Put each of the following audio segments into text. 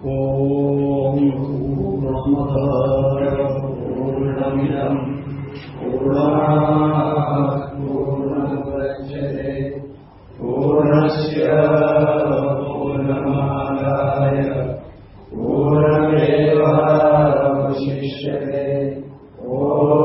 ॐ पूर्णमद पूर्णमिदम् पूर्णात् पूर्णमुदच्यते पूर्णस्य पूर्णमादाय। पूर्णमेवावशिष्यते। ॐ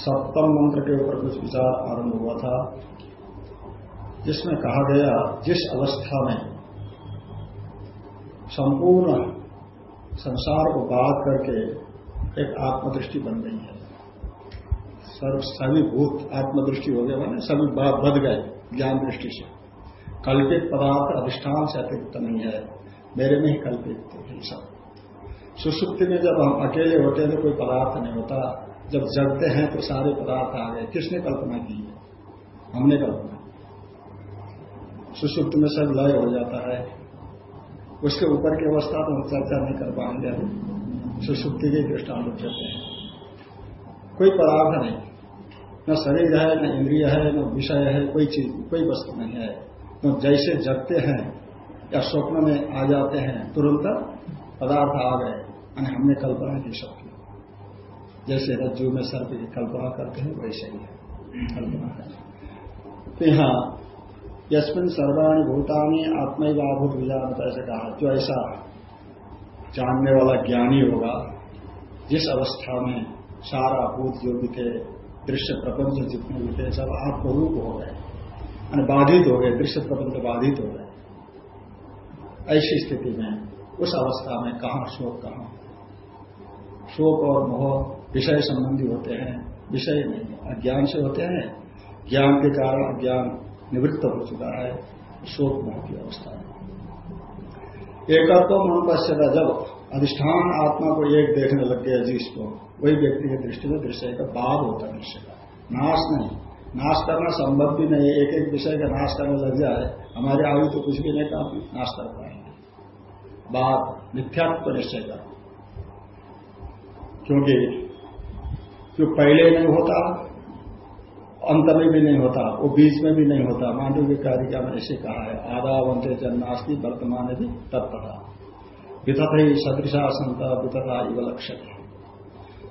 सप्तम मंत्र के ऊपर कुछ विचार आरंभ हुआ था, जिसमें कहा गया, जिस अवस्था में संपूर्ण संसार को बात करके एक आत्मदृष्टि बन गई है। सर्व सभी भूत आत्मदृष्टि हो गए मैंने सभी बात बद गए ज्ञान दृष्टि से। कल्पित पदार्थ अधिष्ठान से अतिरिक्त नहीं है, मेरे में ही कल्पित सब। सुसुप्ति में जब हम अकेले होते हैं तो कोई पदार्थ नहीं होता जब जगते हैं तो सारे पदार्थ आ गए। किसने कल्पना की? है हमने कल्पना सुसुप्त में सब लय हो जाता है। उसके ऊपर की अवस्था तो हम चर्चा नहीं कर पाएँगे सुसुप्ति के दृष्टांत कहते हैं। कोई पदार्थ नहीं। न शरीर है, न इंद्रिय है, न विषय है, कोई चीज़, कोई वस्तु नहीं है। तो जैसे जगते हैं या स्वप्न में आ जाते हैं, तुरंत पदार्थ आ गए। यानी हमने कल्पना की सबकी जैसे रज्जु में सर्प की कल्पना करते हैं, वैसे ही है। कल्पना है। तो यहाँ यशमिन सर्वाणी भूतानी आत्मैवाभूत विजानता ऐसे कहा, जो ऐसा जानने वाला ज्ञानी होगा, जिस अवस्था में सारा भूत जो भी थे दृश्य प्रपंच जितने भी थे, सब आत्मरूप हो गए। बाधित हो गए, दृश्य प्रपंच बाधित हो गए। ऐसी स्थिति में, उस अवस्था में कहा शोक कहा? शोक और मोह विषय संबंधी होते हैं, विषय नहीं, अज्ञान से होते हैं। ज्ञान के कारण अज्ञान निवृत्त हो चुका है, शोक मोह की अवस्था है एकत्व मन पश्चता जब अधिष्ठान आत्मा को एक देखने लग गया जिसको वही व्यक्ति की दृष्टि में दृश्य का बाद होता है दृश्य का। नाश नहीं। नाश करना संभव भी नहीं एक एक विषय का नाश करने लग जाए, हमारे आयु तो कुछ भी नहीं काम नाश कर पाएँगे। बाद, मिथ्यात्व निश्चय का क्योंकि जो पहले नहीं होता, अंत में भी नहीं होता, वो बीच में भी नहीं होता। मांडव्य कारिका में ऐसे कहा है। आधा वंते जन्मास्ती वर्तमान भी तत्पथा वितथ ही सदृशा संता वितथा इव लक्षण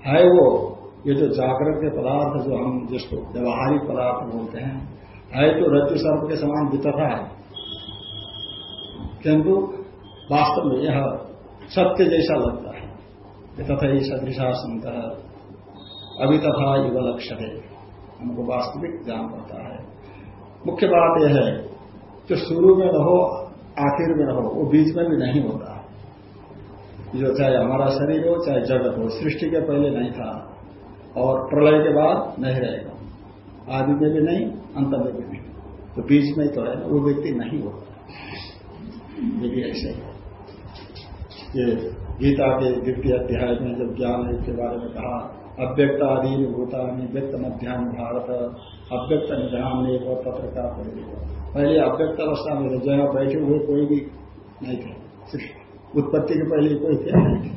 है। वो, ये जो जागृत के पदार्थ जो हम जिसको व्यवहारिक पदार्थ बोलते हैं, है तो रज्जु सर्प के समान वितथा है। किंतु वास्तव में यह सत्य जैसा लगता है। तथा ही सदृशा संत अभी तथा इव लक्ष्य है हमको वास्तविक ज्ञान पड़ता है। मुख्य बात यह है, जो शुरू में रहो, आखिर में रहो, वो बीच में भी नहीं होता। जो चाहे हमारा शरीर हो, चाहे जगत हो, सृष्टि के पहले नहीं था, और प्रलय के बाद नहीं रहेगा। आदि में भी नहीं, अंत में भी नहीं। तो बीच में तो है, वो व्यक्ति नहीं होता। ये भी ऐसे ये गीता के द्वितीय अध्याय में जब ज्ञान के बारे में कहा अव्यक्त आदि भूतानी व्यक्त मध्यान्ह भारत अव्यक्त निधान ने और पत्र का पहले अव्यक्त अवस्था में जहाँ बैठे हुए कोई भी नहीं थे। उत्पत्ति के पहले कोई थे नहीं थे।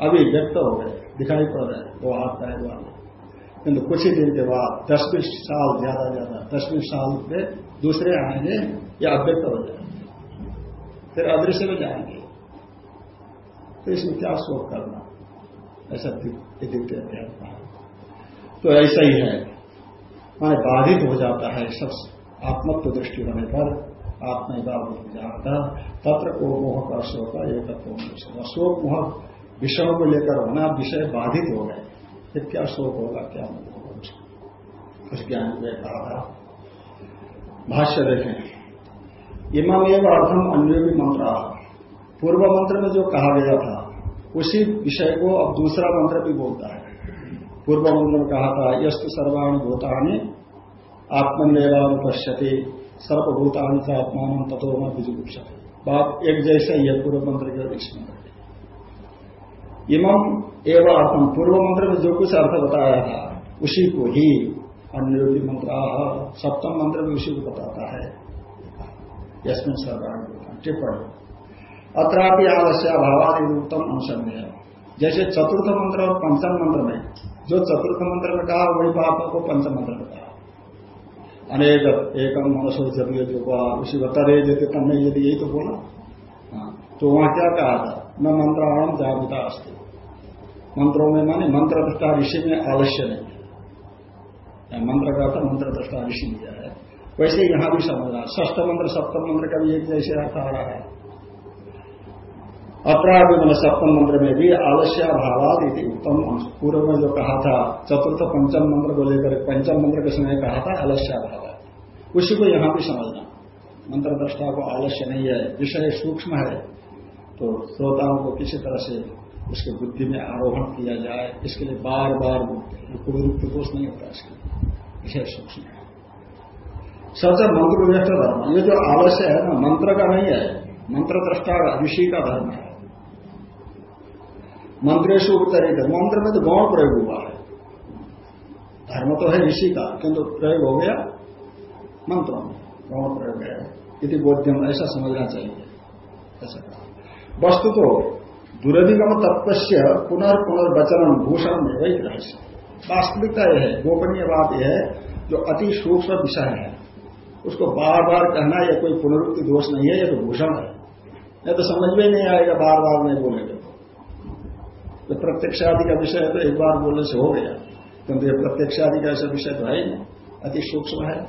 अभी व्यक्त हो गए, दिखाई पड़ रहे वो हाथ पैर वाले किंतु कुछ ही दिन के बाद दस बीस साल ज़्यादा ज़्यादा दस बीस साल में दूसरे आएँगे, या अव्यक्त हो जाएँगे। फिर अदृश्य में जाएँगे। तो इसमें क्या शोक करना? ऐसा द्वितीय अध्याय कहा तो ऐसा ही है। माने बाधित हो जाता है, सब आत्मत्व दृष्टि होने पर आत्मा बाधित हो जाता तत्र को मोह का शोक है एक शोक। मोह विषयों को लेकर होना, विषय बाधित हो गए, फिर क्या शोक होगा, क्या मोह होगा उस ज्ञान में कहा था। भाष्य देखें। इमाम एवं अर्थम अन्य भी मंत्र। पूर्व मंत्र में जो कहा गया था उसी विषय को अब दूसरा मंत्र भी बोलता है। पूर्व मंत्र में कहा था, यस्तु सर्वाणी भूतानी आत्मनिर्वाण सर्वभूतान से आत्मान तथो में विजुगुप्सते बात एक जैसा ही है पूर्व मंत्र के मंत्र इमम एवं अर्थम पूर्व मंत्र में जो कुछ अर्थ बताया था, उसी को ही अन्य मंत्र, सप्तम मंत्र में उसी को बताता है। यशमिन सर्वाणी टिप्पणी। अत्रापि आलस्य अभावादि उत्तम अनुसंधेय जैसे चतुर्थ मंत्र और पंचम मंत्र में, जो चतुर्थ मंत्र में कहा, वही बात को पंचम मंत्र में कहा। अनेक एकम मनसो जब ये जो कहा उसी को तरे देते तब नहीं यदि यही तो बोला। हाँ तो वहाँ क्या कहा था? न मंत्राणाम जागृता अस्थित मंत्रों में माने मंत्र दृष्टा ऋषि में आलस्य नहीं। मंत्र का अर्थ मंत्र दृष्टा ऋषि दिया है। वैसे यहाँ भी समझना ष्ठ मंत्र, सप्तम मंत्र का भी एक जैसे अर्थ आ रहा है। अपराध मैंने सप्तम मंत्र में भी आलस्य भावाद उत्तम पूर्व में जो कहा था, चतुर्थ पंचम मंत्र को लेकर पंचम मंत्र के समय कहा था आलस्य भाव उसी को यहाँ भी समझना। मंत्र दृष्टा को आलस्य नहीं है, विषय सूक्ष्म है तो श्रोताओं को किसी तरह से उसके बुद्धि में आरोहण किया जाए, इसके लिए बार बार कोई रूप दोष नहीं होता इसके विषय सूक्ष्म है। सबसे मंत्र धर्म, ये जो आलस्य है ना, मंत्र का नहीं है मंत्र दृष्टा ऋषि का धर्म है। मंत्रेश उपतरित मंत्र में तो गौण प्रयोग हुआ है। धर्म तो है ऋषि का, किंतु प्रयोग हो गया मंत्रों। में गौण प्रयोग है। यदि बोध्यम, ऐसा समझना चाहिए। ऐसा वस्तु तो दुरधिगम तत्व से पुनर्पुनर्वचन भूषण में वही रहस्य। वास्तविकता यह है, गोपनीय बात यह है, जो अति सूक्ष्म विषय है। उसको बार बार कहना यह कोई पुनरुक्ति दोष नहीं है यह तो भूषण है। यह तो समझ में नहीं आएगा बार बार नहीं बोलेंगे। तो प्रत्यक्ष आदि का विषय तो एक बार बोलने से हो गया। किंतु ये प्रत्यक्ष आदि का ऐसा विषय तो है ही नहीं। अति सूक्ष्म है।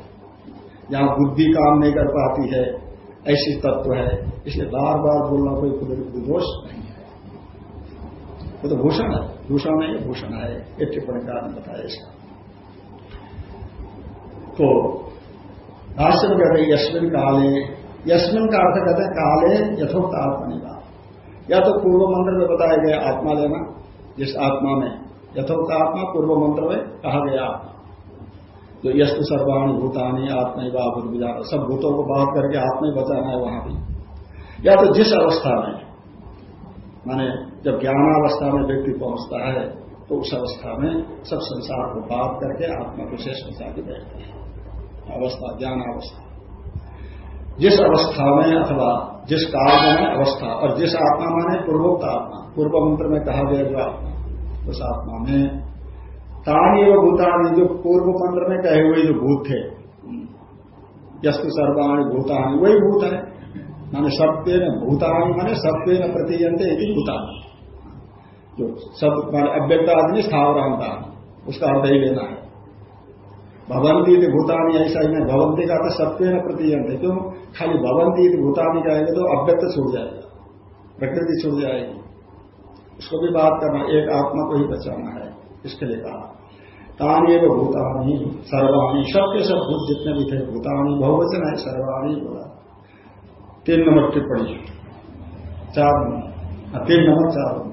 जहाँ बुद्धि काम नहीं कर पाती है। ऐसी तत्व है। इसलिए बार बार बोलना कोई दोष नहीं है। वो तो भूषण है। भूषण नहीं भूषण है। एक टिप्पणी कारण बताया इसका। तो भाष्य कहते हैं यशमिन काले। यशमिन का अर्थ कहते हैं, काले यथोक्त आत्मनिवास। या तो पूर्व मंत्र में बताया गया आत्मा लेना, जिस आत्मा में यथोक्त आत्मा पूर्व मंत्र में कहा गया आत्मा। जो यस्त सर्वाणी भूतानी आत्मा ही बाबू विचार सब भूतों को बात करके आत्मा ही बचाना है वहाँ भी। या तो जिस अवस्था में, माने जब ज्ञानावस्था में व्यक्ति पहुँचता है तो उस अवस्था में सब संसार को बात करके आत्मा को शेष बचा के बैठते हैं। अवस्था ज्ञान अवस्था जिस अवस्था में अथवा जिस काल में अवस्था और जिस आत्मा माने पूर्वोक्त आत्मा, पूर्व मंत्र में कहा गया जो आत्मा, उस आत्मा में तानी व भूतानी जो पूर्व मंत्र में कहे हुए जो भूत थे, यस्तु सर्वाणी भूतानी, वही भूत है। माने सत्य न भूतानी, माने सत्य न प्रतिजनते यदि भूतानी। जो सब, माने अव्यक्त आदमी स्थावरांता उसका अर्थ ही लेना है। भवंती भूतानी ऐसा ही नहीं भवंती का तो सत्य न प्रतिजन क्यों? खाली भवंती भूतानी कहेंगे तो अव्यक्त छूट जाएगा। प्रकृति छूट जाएगी। उसको भी बात करना एक आत्मा को ही बचाना है इसके लिए कहा। तानी व भूतानी सर्वाणी सबके सब भूत जितने भी थे भूतानी बहुवचन है सर्वाणी बोला। तीन नंबर टिप्पणी। चार हाँ, तीन नंबर चार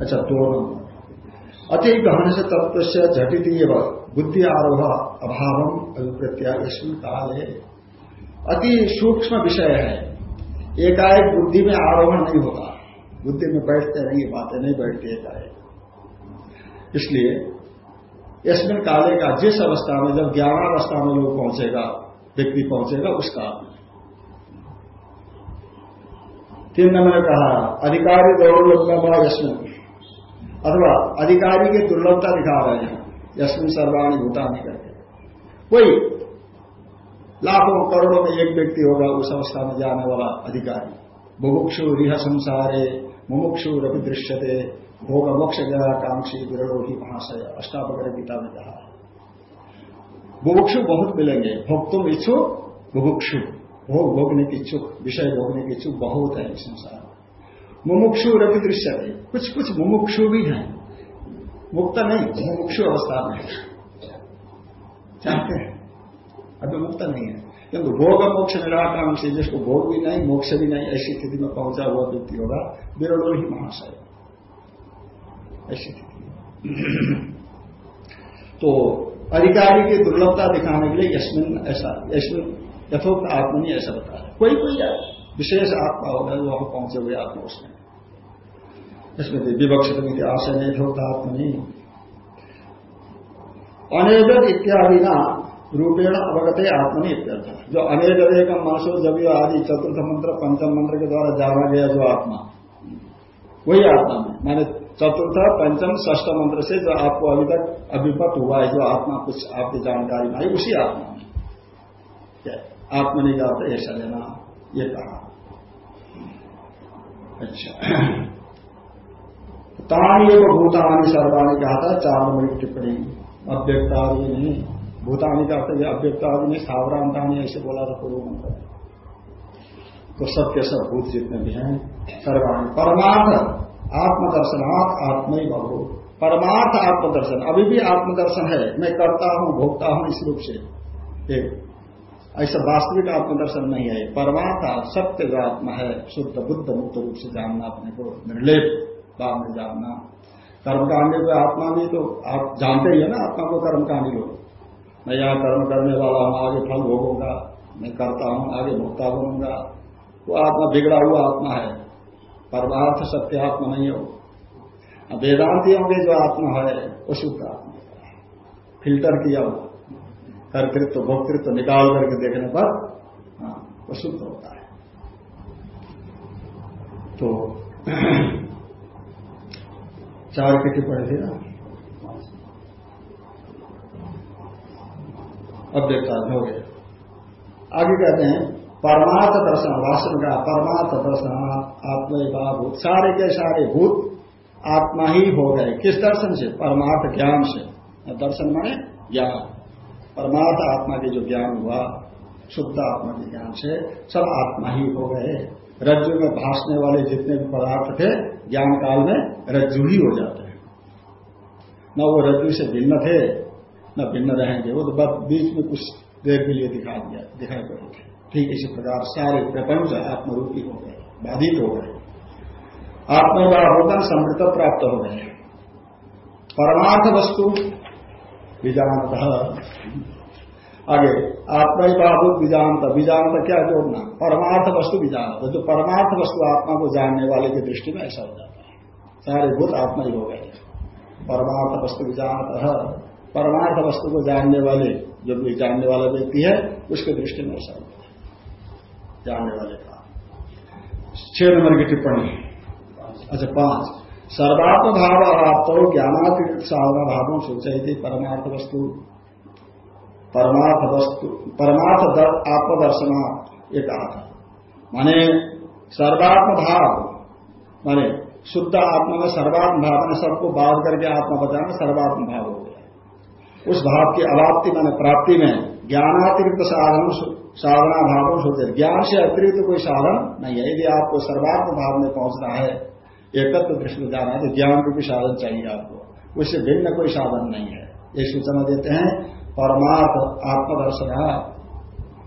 अच्छा दो नंबर। अति गहन से तत्व से झटित बुद्धि आरोह अभाव अभिप्रत्या इसमें काल। है अति सूक्ष्म विषय है। एकाएक बुद्धि में आरोहण नहीं होता। बुद्धि में बैठते नहीं बातें नहीं बैठती एकाएक। इसलिए इसमें काले का जिस अवस्था में, जब ज्ञानावस्था में लोग पहुंचेगा, व्यक्ति पहुंचेगा उस काल में तीन नंबर कहा, अधिकारी गौरव इसमें अथवा अधिकारी की दुर्लभता दिखा रहे हैं। यशमिन सर्वाणी भूतानी करके कोई लाखों करोड़ों में एक व्यक्ति होगा, उस अवस्था में जाने वाला अधिकारी। बुभुक्षु रिह संसारे, मुमुक्षु रवि दृश्यते। भोग मोक्ष कांक्षी विरोही महाशय अष्टापकर गीता में कहा बुभुक्षु बहुत मिलेंगे। भोग तुम इच्छुक बुभुक्षु भोग भोगने की इच्छुक, विषय भोगने की इच्छुक बहुत है इस संसार मुमुक्षु रवि दृश्य कुछ कुछ मुमुक्षु भी हैं। मुक्त नहीं मुमुक्षु अवस्था में चाहते हैं? अभी मुक्त नहीं है। किंतु भोग मोक्ष निराकार से जिसको भोग भी नहीं, मोक्ष भी नहीं, ऐसी स्थिति में पहुँचा हुआ व्यक्ति होगा विरल ही महाशय। ऐसी स्थिति तो अधिकारी की दुर्लभता दिखाने के लिए यशमिन ऐसा, यशमिन यथोक्त आत्मा ऐसा बताया कोई कोई विशेष आत्मा होगा जो वहाँ पहुँचे हुए आत्मा उसमें। इसमें विवक्षित आशय नहीं यथोक्त आत्मा नहीं अनेक इत्यादि ना, रूपेण अवगते आत्मनि इत्यर्थ। जो अनेक एकम मासो जब आदि चतुर्थ मंत्र, पंचम मंत्र के द्वारा जाना गया जो आत्मा, वही आत्मा में मैंने चतुर्थ, पंचम ष्ठ मंत्र से जो आपको अभी तक अभिपत हुआ है, जो आत्मा कुछ आपकी जानकारी में आई, उसी आत्मा में। आत्मनि ऐसा लेना, ये कहा। अच्छा। तानी भूतानी सर्वाणी कहा था चार नंबर टिप्पणी। अव्यक्तादि नहीं भूतानी का अर्थ अव्यक्तादि नहीं सावरांतानी ऐसे बोला था पूर्व मंत्र तो सबके सब भूत जितने भी हैं सर्वाणी। परमार्थ आत्मदर्शनाथ आत्म ही बहु परमार्थ आत्मदर्शन। अभी भी आत्मदर्शन है। मैं करता हूँ भोगता हूँ इस रूप से। एक ऐसा वास्तविक आत्मदर्शन नहीं है। परमार्थ सत्य जो आत्मा है शुद्ध बुद्ध मुक्त रूप से जानना अपने को निर्लेप। बाद में जानना कर्मकांडी को आत्मा भी तो आप जानते ही है ना आत्मा को कर्मकांडी लोग मैं यहाँ कर्म करने वाला हूँ, आगे फल भोगूँगा। मैं करता हूँ, आगे भोगता बनूँगा। वो आत्मा बिगड़ा हुआ आत्मा है। परमार्थ सत्य आत्मा नहीं हो वेदांतियों के जो आत्मा है, वो शुद्ध आत्मा फ़िल्टर किया हुआ। कर्तृत्व, भोक्तृत्व निकाल करके देखने पर हाँ वो शुद्ध होता है। तो चार के टिप्पणी थी ना? अब देखता हो गए आगे कहते हैं, परमार्थ दर्शन, वास्तव का परमार्थ दर्शन आत्मा भूत सारे के सारे भूत आत्मा ही हो गए। किस दर्शन से? परमार्थ ज्ञान से। दर्शन माने ज्ञान। परमार्थ आत्मा के जो ज्ञान हुआ, शुद्ध आत्मा के ज्ञान से, सब आत्मा ही हो गए। रज्जु में भाषने वाले जितने भी पदार्थ थे ज्ञान काल में रज्जु ही हो जाते हैं। न वो रज्जु से भिन्न थे, न भिन्न रहेंगे। वो तो बस बीच में कुछ देर के लिए दिखा दिया, दिखाई पड़े थे। ठीक इसी प्रकार सारे प्रपंच आत्मरूपी हो गए, बाधित हो गए। आत्मवाद होकर समृद्ध प्राप्त हो गए। परमार्थ वस्तु, विजानत आगे, आत्मा ही बाबू बीजानत बीजानत क्या जोड़ना परमार्थ वस्तु बीजानत जो परमार्थ वस्तु आत्मा को जानने वाले की दृष्टि में ऐसा हो जाता है। सारे भूत आत्मा ही हो गए। परमार्थ वस्तु बीजानत परमार्थ वस्तु को जानने वाले, जो भी जानने वाला व्यक्ति है, उसके दृष्टि में ऐसा होता है। जानने वाले का। छह नंबर की टिप्पणी। अच्छा पाँच। सर्वात्म भाव अवाप्त ज्ञानातिरिक्त साधना भावों सोचाई परमार्थ वस्तु। परमार्थ वस्तु परमार्थ आत्मदर्शन ये कहा माने सर्वात्म भाव माने शुद्ध आत्मा में सर्वात्म भाव ने सबको बाध करके आत्मा बचाना सर्वात्म भाव हो गया। उस भाव की अवाप्ति, माने प्राप्ति में ज्ञानातिरिक्त साधन साधना भावों सोचे ज्ञान से अतिरिक्त कोई साधन नहीं है। यदि आपको सर्वात्म भाव में पहुँचना है, एकत्व दृष्टि में जाना है तो ज्ञान को भी साधन चाहिए आपको। उससे भिन्न कोई साधन नहीं है। ये सूचना देते हैं परमार्थ आत्मदर्शन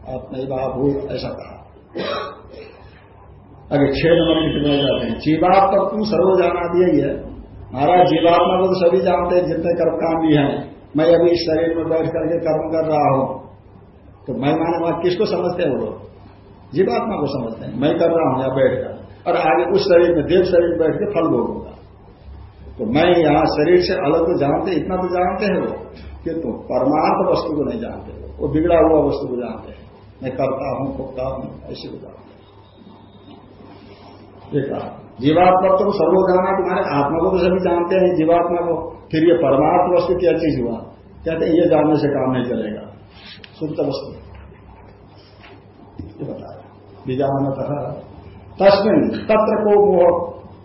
आत्मभूत ऐसा कहा। अगर छह नंबर की टिप्पणी जाते हैं। जीवात्मा तुम सर्व जाना दिया ही है। महाराज, जीवात्मा को तो सभी जानते हैं, जितने कर्म काम भी हैं। मैं अभी इस शरीर में बैठ करके कर्म कर रहा हूँ। तो मैं माने वहाँ किसको समझते हैं वो लोग? जीवात्मा को समझते हैं। मैं कर रहा हूँ यहाँ बैठकर और आगे उस शरीर में, देव शरीर में बैठ के फल भोगूँगा। तो मैं यहाँ शरीर से अलग तो जानते, इतना तो जानते हैं वो। किंतु परमार्थ वस्तु को नहीं जानते। वो बिगड़ा हुआ वस्तु को जानते हैं। मैं करता हूँ, भुगता हूँ, ऐसे को जानते हैं। जीवात्मा तो सर्वो जाना तुम्हारे आत्मा को तो सभी जानते हैं, जीवात्मा को। फिर ये परमार्थ वस्तु क्या चीज़ हुआ? कहते हैं, ये जानने से काम नहीं चलेगा। शुद्ध वस्तु। ये बता रहे बीजानत तस्मिन तत्र को मोह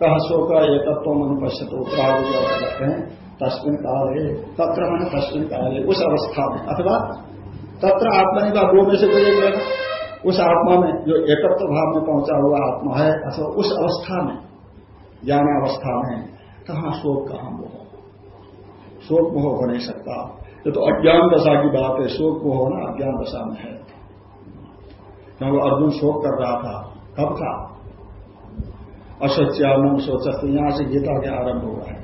कह शोक, ये तत्व मन पश्चित उत्तराध कहते हैं। तस्मिन काले तत्र मैंने तस्मिन काले उस अवस्था में। अथवा तत्र आत्मा का दो में से कोई उस आत्मा में जो एकत्व भाव में पहुँचा हुआ आत्मा है, अथवा उस अवस्था में, ज्ञान अवस्था में कहा शोक कहा मोह शोक मोह हो नहीं सकता। ये तो अज्ञान दशा की बात है, शोक को होना अज्ञान दशा में है। क्योंकि अर्जुन शोक कर रहा था, कब था? असोच्याम सोचा यहाँ से गीता के आरंभ हुआ है।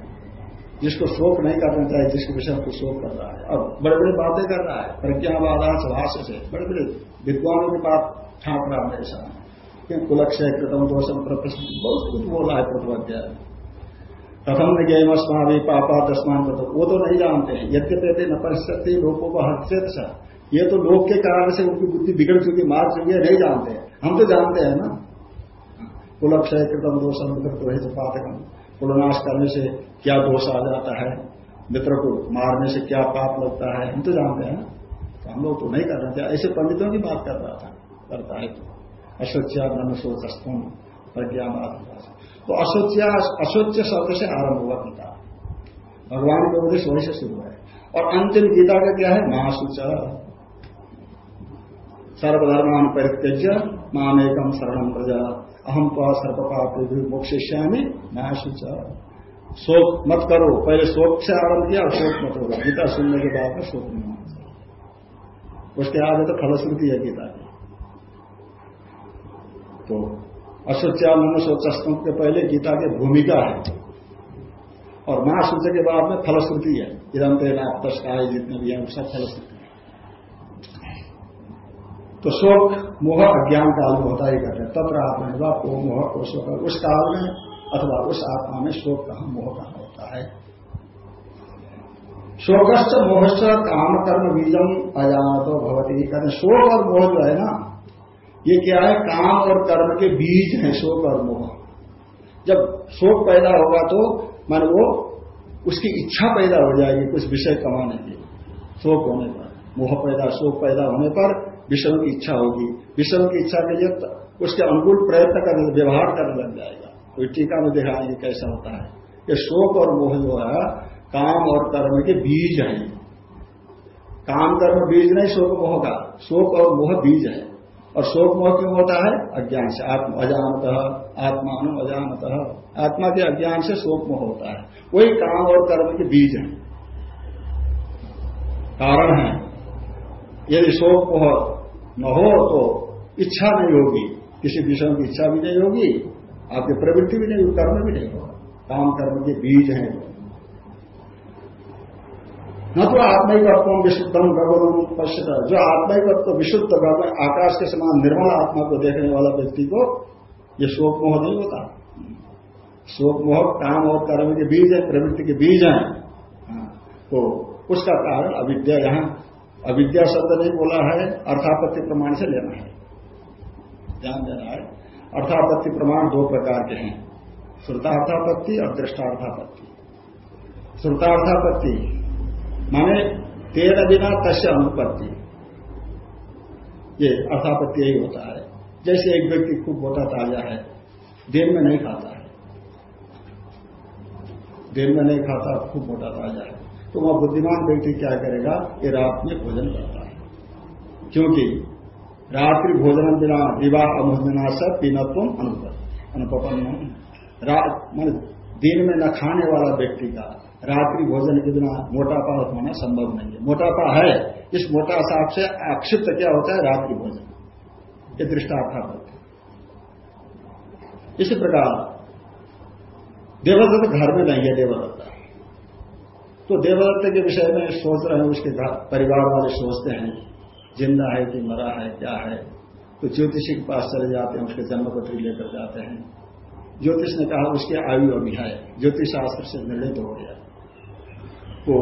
जिसको शोक नहीं करना चाहिए, जिसके विषय को शोक कर रहा है। अब बड़े बड़े बातें कर रहा है प्रज्ञावादा भाष्य से बड़े बड़े विद्वानों की बात ठाक रहा है ऐसा कुलक्षय कृतम दोषम प्रश्न बहुत कुछ बोला है प्रतिवद्या प्रथम ने गेम अस्मावी पापा दसमान प्रथम वो तो नहीं जानते हैं। यद्यपि न परिस्थिति लोगों को हर्षित सा ये तो लोग के कारण से उनकी बुद्धि बिगड़ चुकी, मार चुकी है, नहीं जानते हम तो जानते हैं ना। कुलक्षय कृतम दोषम तो है। पातकम कुलनाश करने से क्या दोष आ जाता है? मित्र को मारने से क्या पाप लगता है? हम तो जानते हैं तो हम लोग तो नहीं करना चाहिए ऐसे पंडितों की बात कर रहा था, करता है तो। अशोच्या मन सोचस्तुम प्रज्ञा तो अशोच्या, अशोच्य शब्द से आरंभ हुआ गीता। भगवान का उपदेश वही से शुरू है। और अंतिम गीता का क्या है? महासूच। सर्वधर्मान परित्यज्य मामेकम शरण प्रजा अहम तो सर्प सर्वपाप मोक्षिष्यामी महासूच शोक मत करो। पहले शोक से आरंभ किया और शोक मत होगा गीता सुनने के बाद में शोक नहीं होना चाहिए उसके आगे तो फलश्रुति है गीता की। तो मन सोचस्तों के पहले गीता की भूमिका है। और महासूच के बाद में फलश्रुति है। इधम तस्काय जितने भी है सब फलश्रुति। तो शोक मोह अज्ञान काल में होता ही करते हैं। तत्र आत्मा को मोह को शोक उस काल में अथवा उस आत्मा में शोक कहा मोह कहा होता है। शोकश्च मोहश्च काम कर्म बीजम अजानतो भवती। कहते शोक और मोह जो है ना, ये क्या है? काम और कर्म के बीज है शोक और मोह। जब शोक पैदा होगा तो मान वो, उसकी इच्छा पैदा हो जाएगी, कुछ विषय कमाने की, शोक होने पर। मोह पैदा, शोक पैदा होने पर विषयों की इच्छा होगी। विषम की इच्छा के लिए उसके अनुकूल प्रयत्न करने, व्यवहार करने लग जाएगा। कोई टीका में दिखाएँगे कैसा होता है। ये शोक और मोह जो है, काम और कर्म के बीज है। काम, कर्म, बीज नहीं, शोक, मोह का। शोक और मोह बीज है। और शोक, मोह क्यों होता है? अज्ञान से। आत्म, अजानत, आत्मान अजानत। आत्मा के अज्ञान से शोक, मोह होता है। वही काम और कर्म के बीज है। कारण है। यदि शोक, मोह न हो तो इच्छा नहीं होगी। किसी विषय की इच्छा भी नहीं होगी आपकी प्रवृत्ति भी नहीं होगी कर्म भी नहीं होगा। काम कर्म के बीज हैं। न तो आत्मिकत्व विशुद्धम गगन पश्चित जो आत्मिकत्व विशुद्ध गगन आकाश के समान निर्मल आत्मा को देखने वाला व्यक्ति को ये शोक मोह नहीं होता। शोक मोह काम और कर्म के बीज है प्रवृत्ति के बीज हैं। हाँ, तो उसका कारण अविद्या यहाँ अविद्या शब्द नहीं बोला है, अर्थापत्ति प्रमाण से लेना है। ध्यान देना है। अर्थापत्ति प्रमाण दो प्रकार के हैं। श्रुतार्थापत्ति और दृष्टार्थापत्ति। श्रुतार्थापत्ति माने तेरह बिना तस्य अनुपत्ति। ये अर्थापत्ति यही होता है। जैसे एक व्यक्ति खूब मोटा ताज़ा है, दिन में नहीं खाता है। दिन में नहीं खाता, खूब मोटा ताज़ा है। तो वह बुद्धिमान व्यक्ति क्या करेगा ये रात में भोजन करता है। क्योंकि रात्रि भोजन बिना विवाह अभोजना सब पीनत्व अनुपन्न मान दिन में न खाने वाला व्यक्ति का रात्रि भोजन के बिना मोटापा होना संभव नहीं है। मोटापा है, इस मोटा साप से आक्षिप्त क्या होता है? रात्रि भोजन। ये दृष्टार्था होती इसी प्रकार देवदत्त घर में नहीं है देवदत्ता। तो देवदत्त के विषय में सोच रहे हैं, उसके परिवार वाले सोचते हैं, ज़िंदा है कि मरा है, क्या है? तो ज्योतिषी के पास चले जाते हैं, उसके जन्मपत्री लेकर जाते हैं। ज्योतिष ने कहा, उसकी आयु अभी है। ज्योतिष शास्त्र से निर्णित हो गया। तो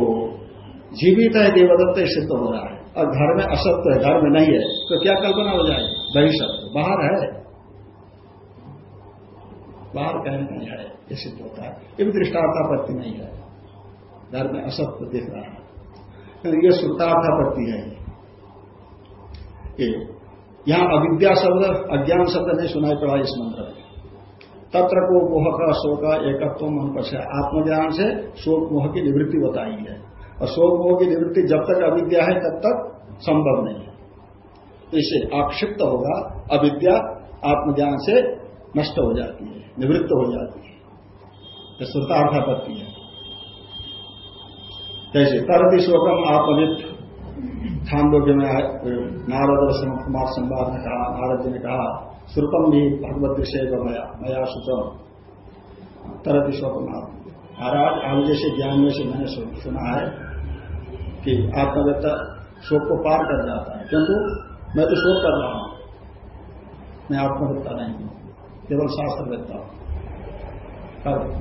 जीवित है, देवदत्त सिद्ध हो रहा है। और घर में असत्य है, घर में नहीं है तो क्या कल्पना हो जाएगी? बही सत्य बाहर है। बाहर कहीं नहीं है, ये सिद्ध होता है। ये भी दृष्टार्थापत्ति नहीं है। घर में असत्य दिख रहा है। ये श्रुतार्थापत्ति है। ये यहाँ अविद्या शब्द, अज्ञान शब्द नहीं सुनाई पड़ा इस मंत्र में। तत्र को मोह का, शोक एकत्व मन पर आत्मज्ञान से शोक मोह की निवृत्ति बताई है। और शोक मोह की निवृत्ति जब तक अविद्या है, तब तक संभव नहीं है। तो इसे आक्षिप्त होगा, अविद्या आत्मज्ञान से नष्ट हो जाती है, निवृत्त हो जाती है। श्रुतार्थापत्ति है। जैसे तरति शोकम आत्मविद खानदोग्य में नारद और कुमार संवाद ने कहा, नारद जी ने कहा श्रुतम भी भगवत विषय मया मया सुतम तरति शोकम महाराज, आज जैसे ज्ञान में से मैंने सुना है कि आत्मवेत्ता शोक को पार कर जाता है। किंतु मैं तो शोक कर रहा हूँ। मैं आत्मवेत्ता नहीं हूँ, केवल शास्त्रवेत्ता हूँ।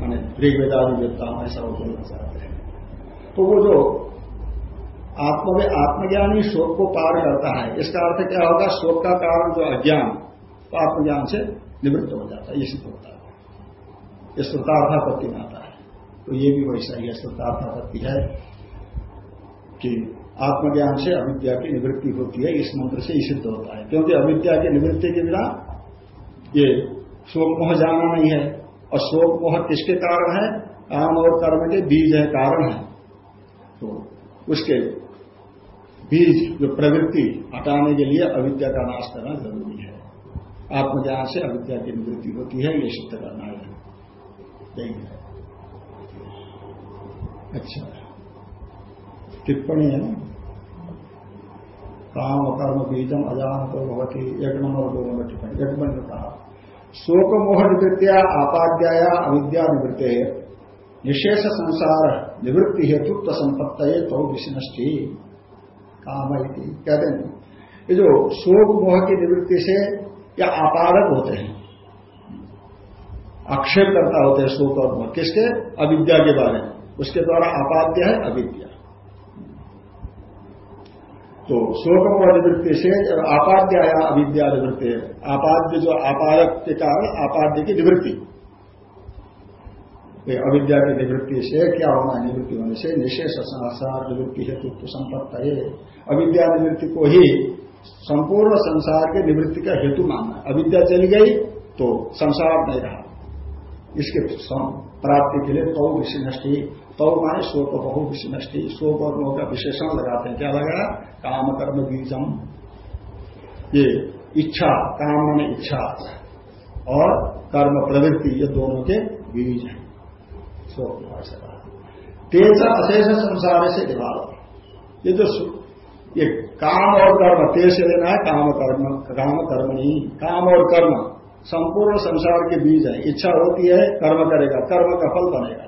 मैंने ऋग्वेदादि वेत्ता हूँ, ऐसा वो बोलना चाहते हैं। तो वो जो आत्म में आत्मज्ञान ही शोक को पार करता है, इसका अर्थ क्या होगा? शोक का कारण जो अज्ञान तो आत्मज्ञान से निवृत्त हो जाता है, ये सिद्ध होता है। ये श्रुतार्थापत्ति में आता है। तो ये भी वैसा ही है, श्रुतार्थापत्ति है कि आत्मज्ञान से अविद्या की निवृत्ति होती है, इस मंत्र से सिद्ध होता है। क्योंकि अविद्या की निवृत्ति के बिना ये शोक मोह जाना नहीं है। और शोक मोह किसके कारण है? काम और कर्म के बीज है, कारण है। तो उसके बीज जो प्रवृत्ति हटाने के लिए अविद्या का नाश करना ज़रूरी है। आत्मज्ञान से अविद्या की निवृत्ति होती है, ये सिद्ध करना है। यही है। अच्छा। टिप्पणी है काम कर्म बीजम अजान तो भगवती एक नंबर दो नंबर टिप्पणी। एक नंबर कहा शोक मोह निवृत्तिया आपाद्याया, अविद्या निवृत्ति। निशेष संसार। निवृत्ति हेतु संपत्त तो विष्णष्टि काम कहते हैं। ये जो शोक मोह की निवृत्ति से या अपारक होते हैं। आक्षेप करता होते हैं शोक और मोह। किसके? अविद्या के बारे में। उसके द्वारा अपाद्य है, अविद्या। तो शोक मोह निवृत्ति से जब आपाद्य आया, अविद्या निवृत्ति आपाद्य जो आपादक के कारण आपाद्य की निवृत्ति। अविद्या की निवृत्ति से, क्या होना निवृत्ति होने से? निशेष संसार निवृत्ति हेतु तो संपत्त है। अविद्या निवृत्ति को ही संपूर्ण संसार के निवृत्ति का हेतु मानना अविद्या चली गई तो संसार नहीं रहा। इसके प्राप्ति के लिए तौ विषनष्टि तौ माने शोक बहु विषनष्टि शोक और मोह का विशेषण लगाते हैं। क्या लगा? काम, कर्म, बीजम। ये इच्छा, काम माने इच्छा और कर्म प्रवृत्ति, ये दोनों के बीज हैं। तेज अशेष संसार से निवार ये जो ये काम और कर्म, तेज से लेना है काम कर्म काम कर्म नहीं। काम और कर्म, संपूर्ण संसार के बीज है। इच्छा होती है, कर्म करेगा, कर्म का फल बनेगा।